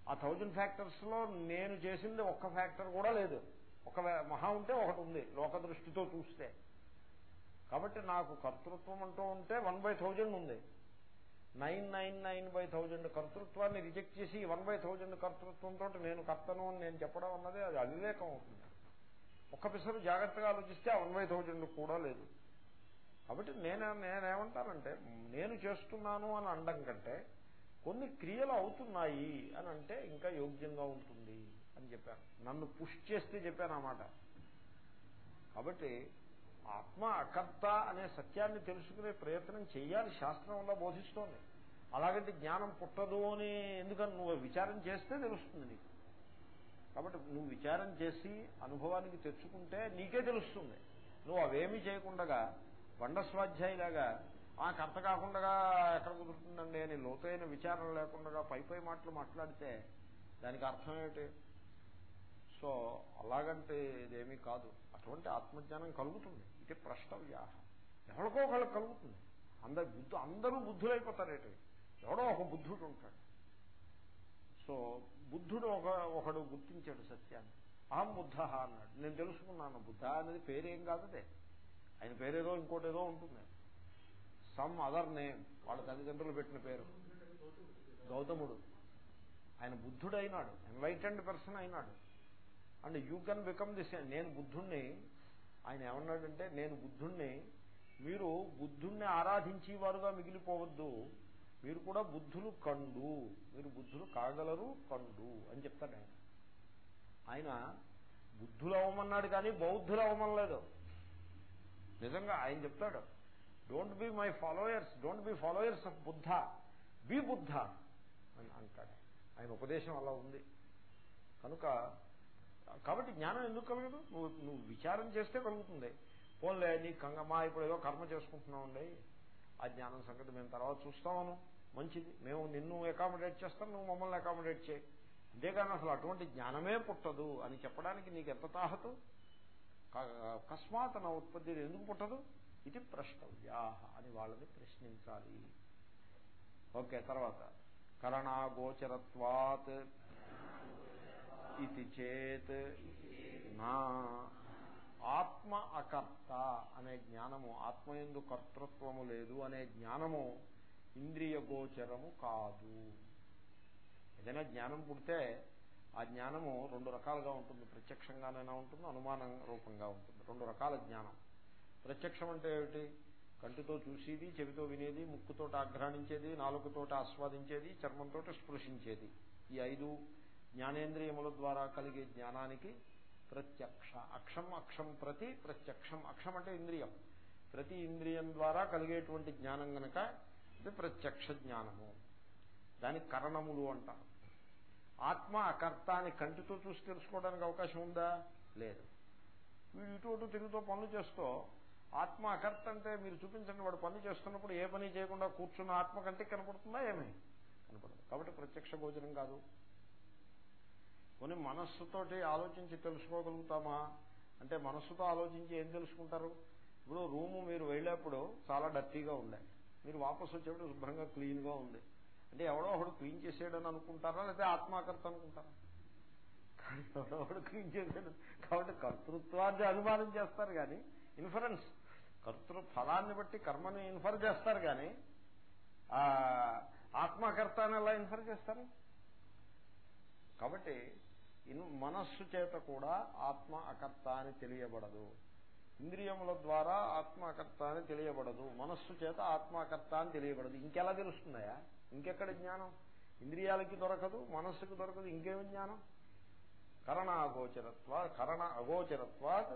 ఆ థౌజండ్ ఫ్యాక్టర్స్లో నేను చేసింది ఒక్క ఫ్యాక్టర్ కూడా లేదు. ఒక మహా ఉంటే ఒకటి ఉంది లోక దృష్టితో చూస్తే. కాబట్టి నాకు కర్తృత్వం అంటూ ఉంటే వన్ బై థౌజండ్ ఉంది. Nine nine nine by thousand కర్తృత్వాన్ని reject చేసి వన్ బై థౌజండ్ కర్తృత్వంతో నేను కర్తను అని నేను చెప్పడం అన్నది అది అవివేకం అవుతుంది. ఒక్క పిసరు జాగ్రత్తగా ఆలోచిస్తే ఆ వన్ బై థౌజండ్ కూడా లేదు. కాబట్టి నేను నేనేమంటానంటే నేను చేస్తున్నాను అని అండం కంటే కొన్ని క్రియలు అవుతున్నాయి అని అంటే ఇంకా యోగ్యంగా ఉంటుంది అని చెప్పాను. నన్ను పుష్ చేస్తే చెప్పాను అన్నమాట. కాబట్టి ఆత్మ అకర్త అనే సత్యాన్ని తెలుసుకునే ప్రయత్నం చేయాలి శాస్త్రం వల్ల బోధిస్తోంది. అలాగంటే జ్ఞానం పుట్టదు అని ఎందుకని నువ్వు విచారం చేస్తే తెలుస్తుంది నీకు. కాబట్టి నువ్వు విచారం చేసి అనుభవానికి తెచ్చుకుంటే నీకే తెలుస్తుంది. నువ్వు అవేమీ చేయకుండా బండ స్వాధ్యాయులాగా ఆ కర్త కాకుండా ఎక్కడ కుదురుతుందండి? అని లోతైన విచారణ లేకుండా పై పై మాటలు మాట్లాడితే దానికి అర్థం ఏమిటి? సో అలాగంటే ఇదేమీ కాదు. అటువంటి ఆత్మజ్ఞానం కలుగుతుంది. ఇది ప్రష్టవ్యాహ ఎవరికో ఒకళ్ళకి కలుగుతుంది. అందరు బుద్ధు అందరూ బుద్ధులైపోతారేటి? ఎవడో ఒక బుద్ధుడు ఉంటాడు. సో బుద్ధుడు ఒక ఒకడు గుర్తించాడు సత్యాన్ని. అహం బుద్ధ అన్నాడు. నేను తెలుసుకున్నాను బుద్ధ అనేది పేరేం కాదు అదే ఆయన పేరేదో ఇంకోటేదో ఉంటుంది. సమ్ అదర్ నేమ్ వాళ్ళ తల్లిదండ్రులు పెట్టిన పేరు. గౌతముడు. ఆయన బుద్ధుడు అయినాడు ఎన్లైటెండ్ పర్సన్ అయినాడు. And you can become this నేను బుద్ధుణ్ణి ఆయన ఏమన్నాడంటే నేను బుద్ధుణ్ణి మీరు బుద్ధుణ్ణి ఆరాధించేవారుగా మిగిలిపోవద్దు. మీరు కూడా బుద్ధులు కండు. మీరు బుద్ధులు కాగలరు కండు అని చెప్తాడు ఆయన. ఆయన బుద్ధులు అవమన్నాడు కానీ బౌద్ధులు అవమనలేదు. నిజంగా ఆయన చెప్తాడు don't be my followers don't be followers of Buddha be Buddha అని అంటాడు. ఆయన ఉపదేశం అలా ఉంది. కనుక కాబట్టి జ్ఞానం ఎందుకు కలగదు? నువ్వు నువ్వు విచారం చేస్తే కలుగుతుంది. పోన్లే నీ కంగమా ఇప్పుడు ఏదో కర్మ చేసుకుంటున్నామండి ఆ జ్ఞానం సంగతి మేము తర్వాత చూస్తామను. మంచిది. మేము నిన్ను అకామిడేట్ చేస్తాం నువ్వు మమ్మల్ని అకామిడేట్ చేయి. అంతేగాని అసలు అటువంటి జ్ఞానమే పుట్టదు. అని చెప్పడానికి నీకు ఎంత తాహతు? అకస్మాత్ నా ఉత్పత్తి ఎందుకు పుట్టదు? ఇది ప్రశ్నవ్యా అని వాళ్ళని ప్రశ్నించాలి. ఓకే తర్వాత. కరణాగోచరత్వాత్ ఇది చేత్ నా ఆత్మ అకర్త అనే జ్ఞానము ఆత్మయందు కర్తృత్వము లేదు అనే జ్ఞానము ఇంద్రియ గోచరము కాదు. ఏదైనా జ్ఞానం పుడితే ఆ జ్ఞానము రెండు రకాలుగా ఉంటుంది. ప్రత్యక్షంగానైనా ఉంటుంది అనుమానం రూపంగా ఉంటుంది. రెండు రకాల జ్ఞానం. ప్రత్యక్షం అంటే ఏమిటి? కంటితో చూసేది చెవితో వినేది ముక్కుతో ఆఘ్రాణించేది నాలుగుతో ఆస్వాదించేది చర్మంతో స్పృశించేది. ఈ ఐదు జ్ఞానేంద్రియముల ద్వారా కలిగే జ్ఞానానికి ప్రత్యక్ష. అక్షం అక్షం ప్రతి ప్రత్యక్షం. అక్షం అంటే ఇంద్రియం. ప్రతి ఇంద్రియం ద్వారా కలిగేటువంటి జ్ఞానం గనక ఇది ప్రత్యక్ష జ్ఞానము. దానికి కరణములు అంటారు. ఆత్మ అకర్త అని కంటితో చూసి తెలుసుకోవడానికి అవకాశం ఉందా? లేదు. వీడు ఇటు అటు తిరుగుతూ పనులు చేస్తూ ఆత్మ అకర్త అంటే మీరు చూపించండి వాడు పని చేస్తున్నప్పుడు ఏ పని చేయకుండా కూర్చున్న ఆత్మ కంటే కనపడుతుందా ఏమి? కనపడదు. కాబట్టి ప్రత్యక్ష భోజనం కాదు. కొన్ని మనస్సుతోటి ఆలోచించి తెలుసుకోగలుగుతామా? అంటే మనస్సుతో ఆలోచించి ఏం తెలుసుకుంటారు? ఇప్పుడు రూము మీరు వెళ్ళేప్పుడు చాలా డర్టీగా ఉండే. మీరు వాపసు వచ్చేప్పుడు శుభ్రంగా క్లీన్గా ఉంది అంటే ఎవడో ఒకడు క్లీన్ చేసేయడని అనుకుంటారా? లేకపోతే ఆత్మాకర్త అనుకుంటారా? కానీ ఎవడో ఒకడు క్లీన్ చేసాడు కాబట్టి కర్తృత్వాన్ని అనుమానం చేస్తారు కానీ ఇన్ఫరెన్స్ కర్తృ ఫలాన్ని బట్టి కర్మని ఇన్ఫర్ చేస్తారు కానీ ఆత్మకర్త అని ఎలా ఇన్ఫర్ చేస్తారు? కాబట్టి మనస్సు చేత కూడా ఆత్మ అకర్త అని తెలియబడదు. ఇంద్రియముల ద్వారా ఆత్మకర్త అని తెలియబడదు. మనస్సు చేత ఆత్మకర్త అని తెలియబడదు. ఇంకెలా తెలుస్తున్నాయా? ఇంకెక్కడ జ్ఞానం? ఇంద్రియాలకి దొరకదు మనస్సుకి దొరకదు ఇంకేమి జ్ఞానం? కరణ అగోచరత్వా కరణ అగోచరత్వాత్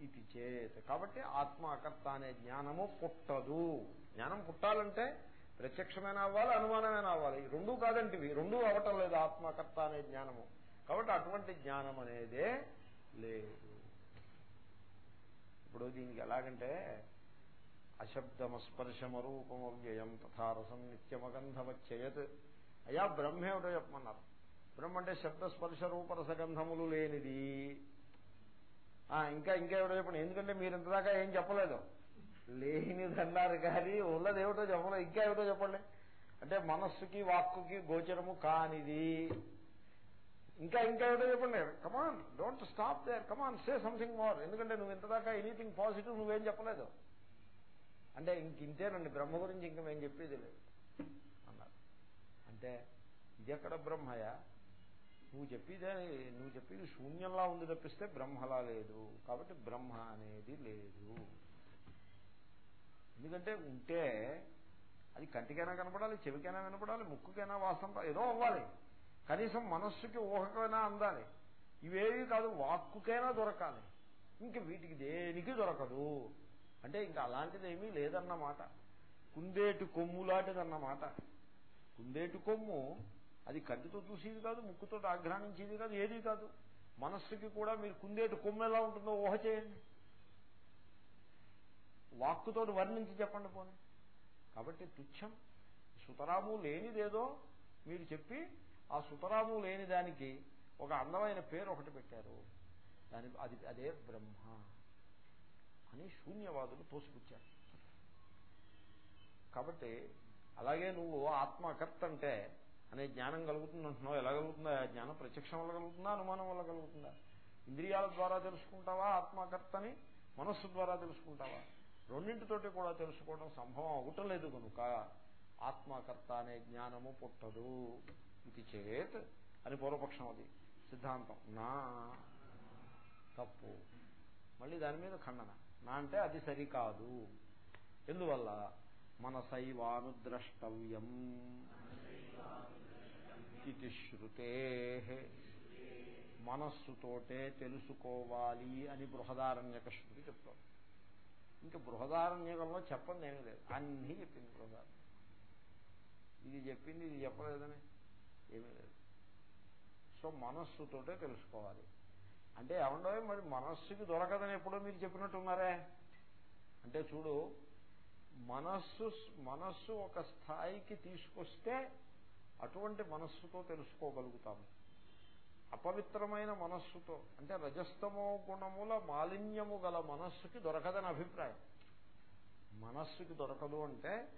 ఇది చేత్. కాబట్టి ఆత్మకర్త అనే జ్ఞానము పుట్టదు. జ్ఞానం పుట్టాలంటే ప్రత్యక్షమైన అవ్వాలి అనుమానమైన అవ్వాలి. రెండూ కాదంటివి. రెండూ అవటం లేదు ఆత్మకర్త అనే జ్ఞానము. కాబట్టి అటువంటి జ్ఞానం అనేదే లేదు. ఇప్పుడు దీనికి ఎలాగంటే అశబ్దమస్పర్శమరూపమవ్యయం తథారసం నిత్యమగంధవచ్చయత్ అయ్యా బ్రహ్మేమిటో చెప్పమన్నారు. బ్రహ్మ అంటే శబ్దస్పర్శ రూపరసగంధములు లేనిది. ఆ, ఇంకా ఇంకా చెప్పండి. ఎందుకంటే మీరు ఇంతదాకా ఏం చెప్పలేదు. లేనిది అన్నారు కానీ ఉన్నదేమిటో చెప్పలేదు. ఇంకా ఏమిటో చెప్పండి. అంటే మనస్సుకి వాక్కుకి గోచరము కానిది. ఇంకా ఇంకా ఏమిటో చెప్పండి. Come on don't stop there come on say something more ఎందుకంటే నువ్వు ఇంతదాకా ఎనీథింగ్ పాజిటివ్ నువ్వేం చెప్పలేదు. అంటే ఇంక ఇంతేనండి బ్రహ్మ గురించి ఇంక మేము చెప్పేది లేదు. అన్నారు. అంటే ఇది ఎక్కడ బ్రహ్మయా? నువ్వు చెప్పేదే నువ్వు చెప్పేది శూన్యంలా ఉంది తప్పిస్తే బ్రహ్మలా లేదు. కాబట్టి బ్రహ్మ అనేది లేదు. ఎందుకంటే ఉంటే అది కంటికైనా కనపడాలి చెవికైనా వినపడాలి ముక్కుకైనా వాసన ఏదో అవ్వాలి. కనీసం మనస్సుకి ఊహకైనా అందాలి. ఇవేవి కాదు వాక్కుకైనా దొరకాలి. ఇంక వీటికి దేనికి దొరకదు? అంటే ఇంకా అలాంటిది ఏమీ లేదన్నమాట. కుందేటి కొమ్ములాంటిదన్నమాట కుందేటి కొమ్ము అది కంటితో చూసేది కాదు ముక్కుతో ఆఘ్రానించేది కాదు ఏది కాదు. మనస్సుకి కూడా మీరు కుందేటి కొమ్ము ఎలా ఉంటుందో ఊహ చేయండి. వాక్కుతో వర్ణించి చెప్పండి పోనీ. కాబట్టి తుచ్చం. సుతరాము లేనిదేదో మీరు చెప్పి ఆ సుతరాము లేని దానికి ఒక అందమైన పేరు ఒకటి పెట్టారు. దాని అది అదే బ్రహ్మ. అని శూన్యవాదులు తోసిపుచ్చారు. కాబట్టి అలాగే నువ్వు ఆత్మకర్త అంటే అనే జ్ఞానం కలుగుతుంది అంటున్నావు. ఎలా కలుగుతుందా? ఆ జ్ఞానం ప్రత్యక్షం వల్ల కలుగుతుందా? అనుమానం వల్ల కలుగుతుందా? ఇంద్రియాల ద్వారా తెలుసుకుంటావా ఆత్మకర్తని? మనస్సు ద్వారా తెలుసుకుంటావా? రెండింటితోటి కూడా తెలుసుకోవడం సంభవం అవటం లేదు కనుక ఆత్మకర్త అనే జ్ఞానము పుట్టదు. ఇది చేత్ అని పూర్వపక్షం అది. సిద్ధాంతం. నా తప్పు. మళ్ళీ దాని మీద ఖండన. నా అంటే అది సరికాదు. ఎందువల్ల? మనసైవానుద్రష్టవ్యం ఇది శృతే. మనస్సుతోటే తెలుసుకోవాలి అని బృహదారణ్యక శృతి చెప్తాం ఇంకా బృహదారణ్యకంలో చెప్పండి ఏమీ లేదు. అన్నీ చెప్పింది బృహదారణ్యం. ఇది చెప్పింది ఇది చెప్పలేదని ఏమీ లేదు. సో మనస్సుతోటే తెలుసుకోవాలి. అంటే ఏమండో మరి మనస్సుకి దొరకదని ఎప్పుడో మీరు చెప్పినట్టున్నారే. అంటే చూడు మనస్సు మనస్సు ఒక స్థాయికి తీసుకొస్తే అటువంటి మనస్సుతో తెలుసుకోగలుగుతాము అపవిత్రమైన మనస్సుతో అంటే రజస్తమో గుణముల మాలిన్యము గల మనస్సుకి దొరకదని అభిప్రాయం. మనస్సుకి దొరకదు అంటే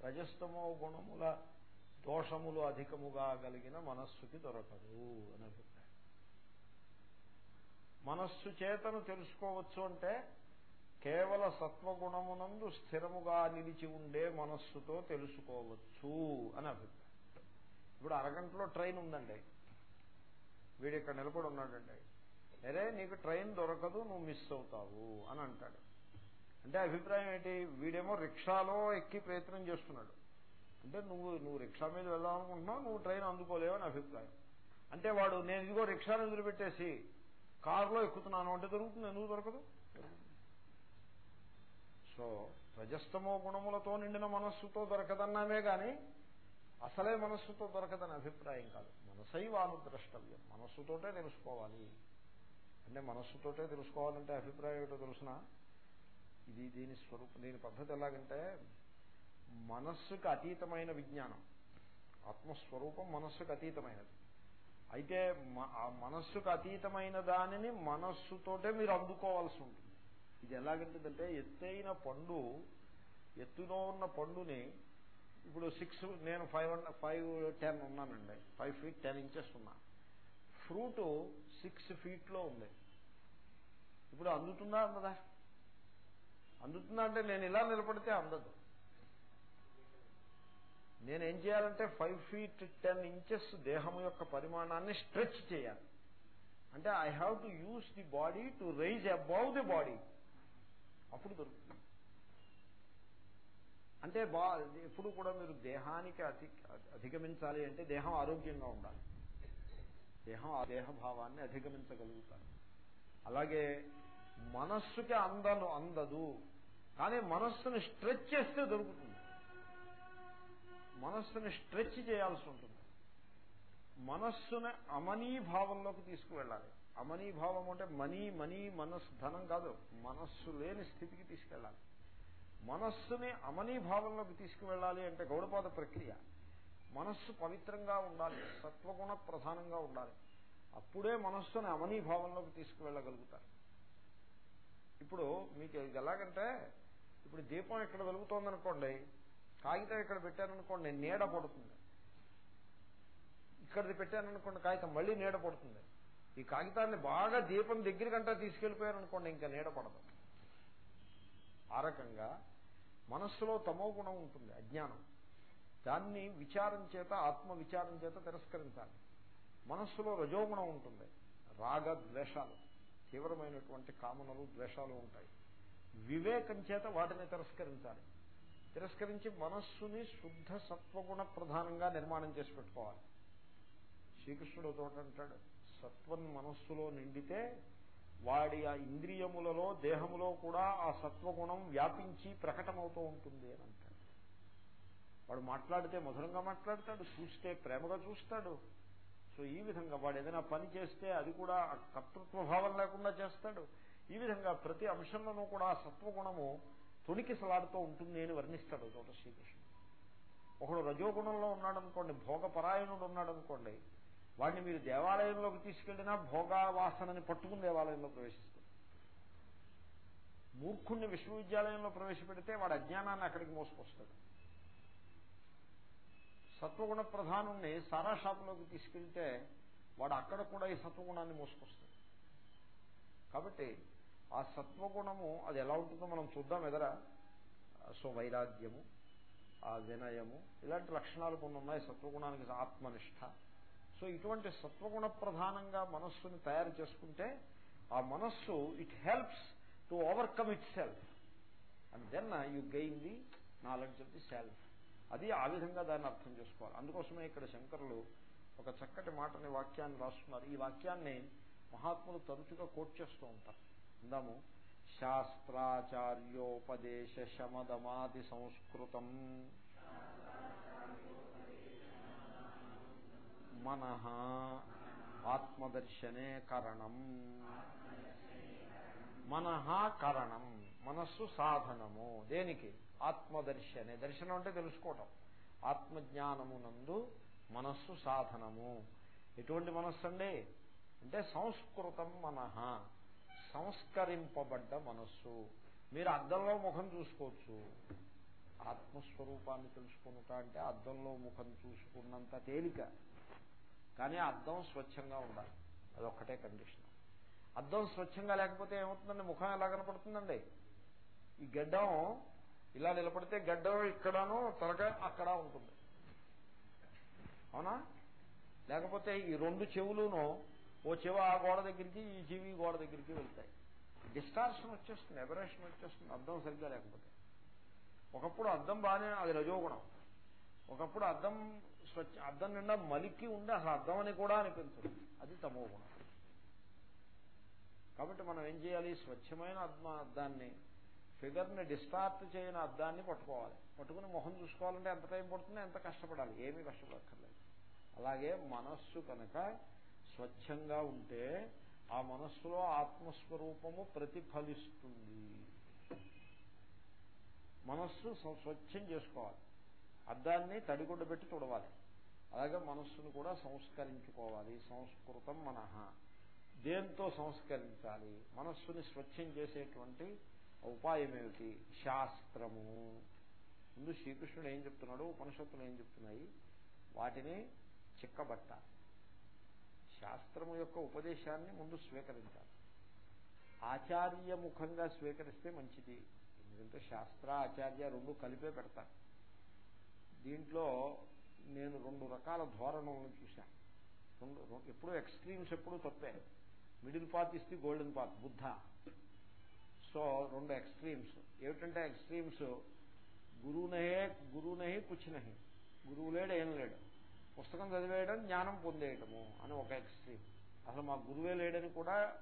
రజస్తమో గుణముల దోషములు అధికముగా కలిగిన మనస్సుకి దొరకదు అని అభిప్రాయం. మనస్సు చేతను తెలుసుకోవచ్చు అంటే కేవల సత్వగుణమునందు స్థిరముగా నిలిచి ఉండే మనస్సుతో తెలుసుకోవచ్చు అని అభిప్రాయం. ఇప్పుడు అరగంటలో ట్రైన్ ఉందండి. వీడు ఇక్కడ నిలబడి ఉన్నాడండి. అరే నీకు ట్రైన్ దొరకదు నువ్వు మిస్ అవుతావు అని అంటాడు. అంటే అభిప్రాయం ఏంటి? వీడేమో రిక్షాలో ఎక్కి ప్రయత్నం చేస్తున్నాడు. అంటే నువ్వు నువ్వు రిక్షా మీద వెళ్దాం అనుకుంటున్నావు నువ్వు ట్రైన్ అందుకోలేవు అని అభిప్రాయం. అంటే వాడు నేను ఇదిగో రిక్షాను వదిలిపెట్టేసి కారులో ఎక్కుతున్నాను అంటే దొరుకుతుంది ఎందుకు దొరకదు? సో రజస్తమో గుణములతో నిండిన మనస్సుతో దొరకదన్నామే గాని అసలే మనస్సుతో దొరకదని అభిప్రాయం కాదు. మనసైవానుద్రష్టవ్యం మనస్సుతోటే తెలుసుకోవాలి. అంటే మనస్సుతోటే తెలుసుకోవాలంటే అభిప్రాయం ఏమిటో తెలుసిన? ఇది దీని స్వరూపం దీని పద్ధతి ఎలాగంటే మనస్సుకు అతీతమైన విజ్ఞానం. ఆత్మస్వరూపం మనస్సుకు అతీతమైనది. అయితే మ- ఆ మనస్సుకు అతీతమైన దానిని మనస్సుతోటే మీరు అందుకోవాల్సి ఉంటుంది. ఇది ఎలాగంటుందంటే ఎత్తైన పండు ఎత్తులో ఉన్న పండుని ఇప్పుడు సిక్స్ నేను ఫైవ్ ఫైవ్ టెన్ ఉన్నానండి. ఫైవ్ ఫీట్ టెన్ ఇంచెస్ ఉన్నా. ఫ్రూట్ సిక్స్ ఫీట్లో ఉంది. ఇప్పుడు అందుతుందా అందదా? అందుతుందా అంటే నేను ఇలా నిలబడితే అందదు. నేనేం చేయాలంటే ఫైవ్ ఫీట్ టెన్ ఇంచెస్ దేహం యొక్క పరిమాణాన్ని స్ట్రెచ్ చేయాలి. అంటే I have to use the body to rise above the body అప్పుడు దొరుకుతుంది. అంటే బా ఎప్పుడు కూడా మీరు దేహానికి అతి అధిగమించాలి అంటే దేహం ఆరోగ్యంగా ఉండాలి. దేహం ఆ దేహ భావాన్ని అధిగమించగలుగుతారు. అలాగే మనస్సుకి అందను అందదు. కానీ మనస్సును స్ట్రెచ్ చేస్తే దొరుకుతుంది. మనస్సుని స్ట్రెచ్ చేయాల్సి ఉంటుంది. మనస్సుని అమనీభావంలోకి తీసుకువెళ్ళాలి. అమనీభావం అంటే మనీ మనీ మనస్సు ధనం కాదు. మనస్సు లేని స్థితికి తీసుకెళ్ళాలి. మనస్సుని అమనీభావంలోకి తీసుకువెళ్ళాలి అంటే గౌడపాద ప్రక్రియ. మనస్సు పవిత్రంగా ఉండాలి. సత్వగుణ ప్రధానంగా ఉండాలి. అప్పుడే మనస్సుని అమనీభావంలోకి తీసుకువెళ్ళగలుగుతారు. ఇప్పుడు మీకు ఇది ఎలాగంటే ఇప్పుడు దీపం ఇక్కడ వెలుగుతోందనుకోండి కాగితం ఇక్కడ పెట్టారనుకోండి నీడ పడుతుంది. ఇక్కడది పెట్టారనుకోండి కాగితం మళ్ళీ నీడ పడుతుంది. ఈ కాగితాన్ని బాగా దీపం దగ్గరికంటా తీసుకెళ్ళిపోయారనుకోండి ఇంకా నీడ పడదు. ఆ రకంగా మనస్సులో తమో గుణం ఉంటుంది అజ్ఞానం. దాన్ని విచారం చేత ఆత్మ విచారం చేత తిరస్కరించాలి. మనస్సులో రజోగుణం ఉంటుంది రాగ ద్వేషాలు తీవ్రమైనటువంటి కామనలు ద్వేషాలు ఉంటాయి. వివేకం చేత వాటిని తిరస్కరించాలి. తిరస్కరించి మనస్సుని శుద్ధ సత్వగుణ ప్రధానంగా నిర్మాణం చేసి పెట్టుకోవాలి. శ్రీకృష్ణుడు తోట అంటాడు సత్వం మనస్సులో నిండితే వాడి ఆ ఇంద్రియములలో దేహములో కూడా ఆ సత్వగుణం వ్యాపించి ప్రకటమవుతూ ఉంటుంది అని అంటాడు. వాడు మాట్లాడితే మధురంగా మాట్లాడతాడు చూస్తే ప్రేమగా చూస్తాడు. సో ఈ విధంగా వాడు ఏదైనా పని చేస్తే అది కూడా కర్తృత్వ భావం లేకుండా చేస్తాడు. ఈ విధంగా ప్రతి అంశంలోనూ కూడా ఆ సత్వగుణము తొణికిసలాడుతూ ఉంటుంది అని వర్ణిస్తాడు చోట శ్రీకృష్ణుడు. ఒకడు రజోగుణంలో ఉన్నాడనుకోండి భోగపరాయణుడు ఉన్నాడనుకోండి వాడిని మీరు దేవాలయంలోకి తీసుకెళ్ళినా భోగావాసనని పట్టుకుని దేవాలయంలో ప్రవేశిస్తుంది మూర్ఖుణ్ణి విశ్వవిద్యాలయంలో ప్రవేశపెడితే వాడు అజ్ఞానాన్ని అక్కడికి మోసుకొస్తాడు. సత్వగుణ ప్రధానుణ్ణి సారా షాపులోకి తీసుకెళ్తే వాడు అక్కడ కూడా ఈ సత్వగుణాన్ని మోసుకొస్తాడు. కాబట్టి ఆ సత్వగుణము అది ఎలా ఉంటుందో మనం చూద్దాం ఎదర. సో వైరాగ్యము ఆ వినయము ఇలాంటి లక్షణాలు కొన్ని ఉన్నాయి సత్వగుణానికి ఆత్మనిష్ట. సో ఇటువంటి సత్వగుణ ప్రధానంగా మనస్సుని తయారు చేసుకుంటే ఆ మనస్సు it helps to overcome itself and then you gain the knowledge of the self అది ఆ విధంగా దాన్ని అర్థం చేసుకోవాలి. అందుకోసమే ఇక్కడ శంకరులు ఒక చక్కటి మాటని వాక్యాన్ని రాస్తున్నారు. ఈ వాక్యాన్ని మహాత్ములు తరచుగా కోట్ చేస్తూ ఉంటారు. అందాము. శాస్త్రాచార్యోపదేశ శమదమాది సంస్కృతం మన ఆత్మదర్శనే కరణం. మన కరణం మనస్సు సాధనము. దేనికి? ఆత్మదర్శనే. దర్శనం అంటే తెలుసుకోవటం. ఆత్మజ్ఞానమునందు మనస్సు సాధనము. ఎటువంటి మనస్సు అండి అంటే సంస్కృతం మనహ సంస్కరింపబడ్డ మనస్సు. మీరు అద్దంలో ముఖం చూసుకోవచ్చు. ఆత్మస్వరూపాన్ని తెలుసుకునుట అంటే అద్దంలో ముఖం చూసుకున్నంత తేలిక. కానీ అద్దం స్వచ్ఛంగా ఉండాలి. అదొక్కటే కండిషన్. అద్దం స్వచ్ఛంగా లేకపోతే ఏమవుతుందండి? ముఖం ఎలా కనపడుతుందండి? ఈ గడ్డం ఇలా నిలబడితే గడ్డం ఇక్కడను తలకాయ అక్కడ ఉంటుంది. అవునా? లేకపోతే ఈ రెండు చెవులును ఓ చెవ ఆ గోడ దగ్గరికి ఈ చెవి గోడ దగ్గరికి వెళ్తాయి. డిస్టార్షన్ వచ్చేస్తుంది ఎబరేషన్ వచ్చేస్తుంది అర్థం సరిగ్గా లేకపోతే. ఒకప్పుడు అర్థం బాగానే అది రజోగుణం. ఒకప్పుడు అర్థం స్వచ్ఛ అర్థం నిండా మలికి ఉండి అసలు అర్థం అని కూడా అనిపించదు. అది తమో గుణం కాబట్టి మనం ఏం చేయాలి? స్వచ్ఛమైన అర్థాన్ని ఫిగర్ ఫిగర్ని డిస్టార్ట్ చేయని అర్థాన్ని పట్టుకోవాలి. పట్టుకుని మొహం చూసుకోవాలంటే ఎంత టైం పడుతుంది ఎంత కష్టపడాలి? ఏమీ కష్టపడక్కర్లేదు. అలాగే మనస్సు కనుక స్వచ్ఛంగా ఉంటే ఆ మనస్సులో ఆత్మస్వరూపము ప్రతిఫలిస్తుంది. మనస్సు స్వచ్ఛం చేసుకోవాలి. అద్దాన్ని తడిగుడ్డ పెట్టి తుడవాలి. అలాగే మనస్సును కూడా సంస్కరించుకోవాలి. సంస్కృతం మనహ దేంతో సంస్కరించాలి? మనస్సుని స్వచ్ఛం చేసేటువంటి ఉపాయం ఏమిటి శాస్త్రము. ముందు శ్రీకృష్ణుడు ఏం చెప్తున్నాడు? ఉపనిషత్తులు ఏం చెప్తున్నాయి? వాటిని చిక్కబట్ట శాస్త్రము యొక్క ఉపదేశాన్ని ముందు స్వీకరించాలి. ఆచార్యముఖంగా స్వీకరిస్తే మంచిది. ఎందుకంటే శాస్త్ర ఆచార్య రెండు కలిపే పెడతారు. దీంట్లో నేను రెండు రకాల ధోరణులను చూశాను రెండు ఎప్పుడూ ఎక్స్ట్రీమ్స్ ఎప్పుడూ తప్పే. మిడిల్ పాత్ ఇస్తే గోల్డెన్ పాత్ బుద్ధ. సో రెండు ఎక్స్ట్రీమ్స్. ఏమిటంటే ఎక్స్ట్రీమ్స్? గురువునహే గురువునహి కుచ్చినహి గురువు లేడు ఏం లేడు. పుస్తకం చదివేయడం జ్ఞానం పొందేయటము అని ఒక ఎక్స్ట్రీమ్. అసలు మా గురువే లేడని కూడా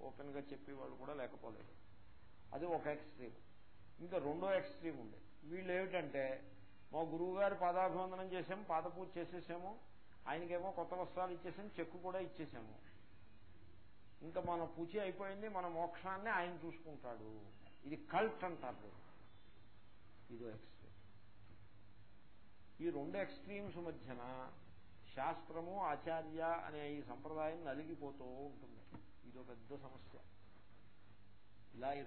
ఓపెన్గా చెప్పేవాళ్ళు కూడా లేకపోలేదు. అది ఒక ఎక్స్ట్రీమ్. ఇంకా రెండో ఎక్స్ట్రీమ్ ఉంది. వీళ్ళు ఏమిటంటే మా గురువు గారు పాదాభివందనం చేసాము పాదపూజ చేసేసాము ఆయనకేమో కొత్త వస్త్రాలు ఇచ్చేసాము చెక్కు కూడా ఇచ్చేసాము. ఇంకా మన పూచి అయిపోయింది మన మోక్షాన్ని ఆయన చూసుకుంటాడు. ఇది కల్ట్ అంటారు ఇదో ఎక్స్ ఈ రెండు ఎక్స్ట్రీమ్స్ మధ్యన శాస్త్రము ఆచార్య అనే ఈ సంప్రదాయం నలిగిపోతూ ఉంటుంది. ఇది ఒక పెద్ద సమస్య. ఇలా ఈ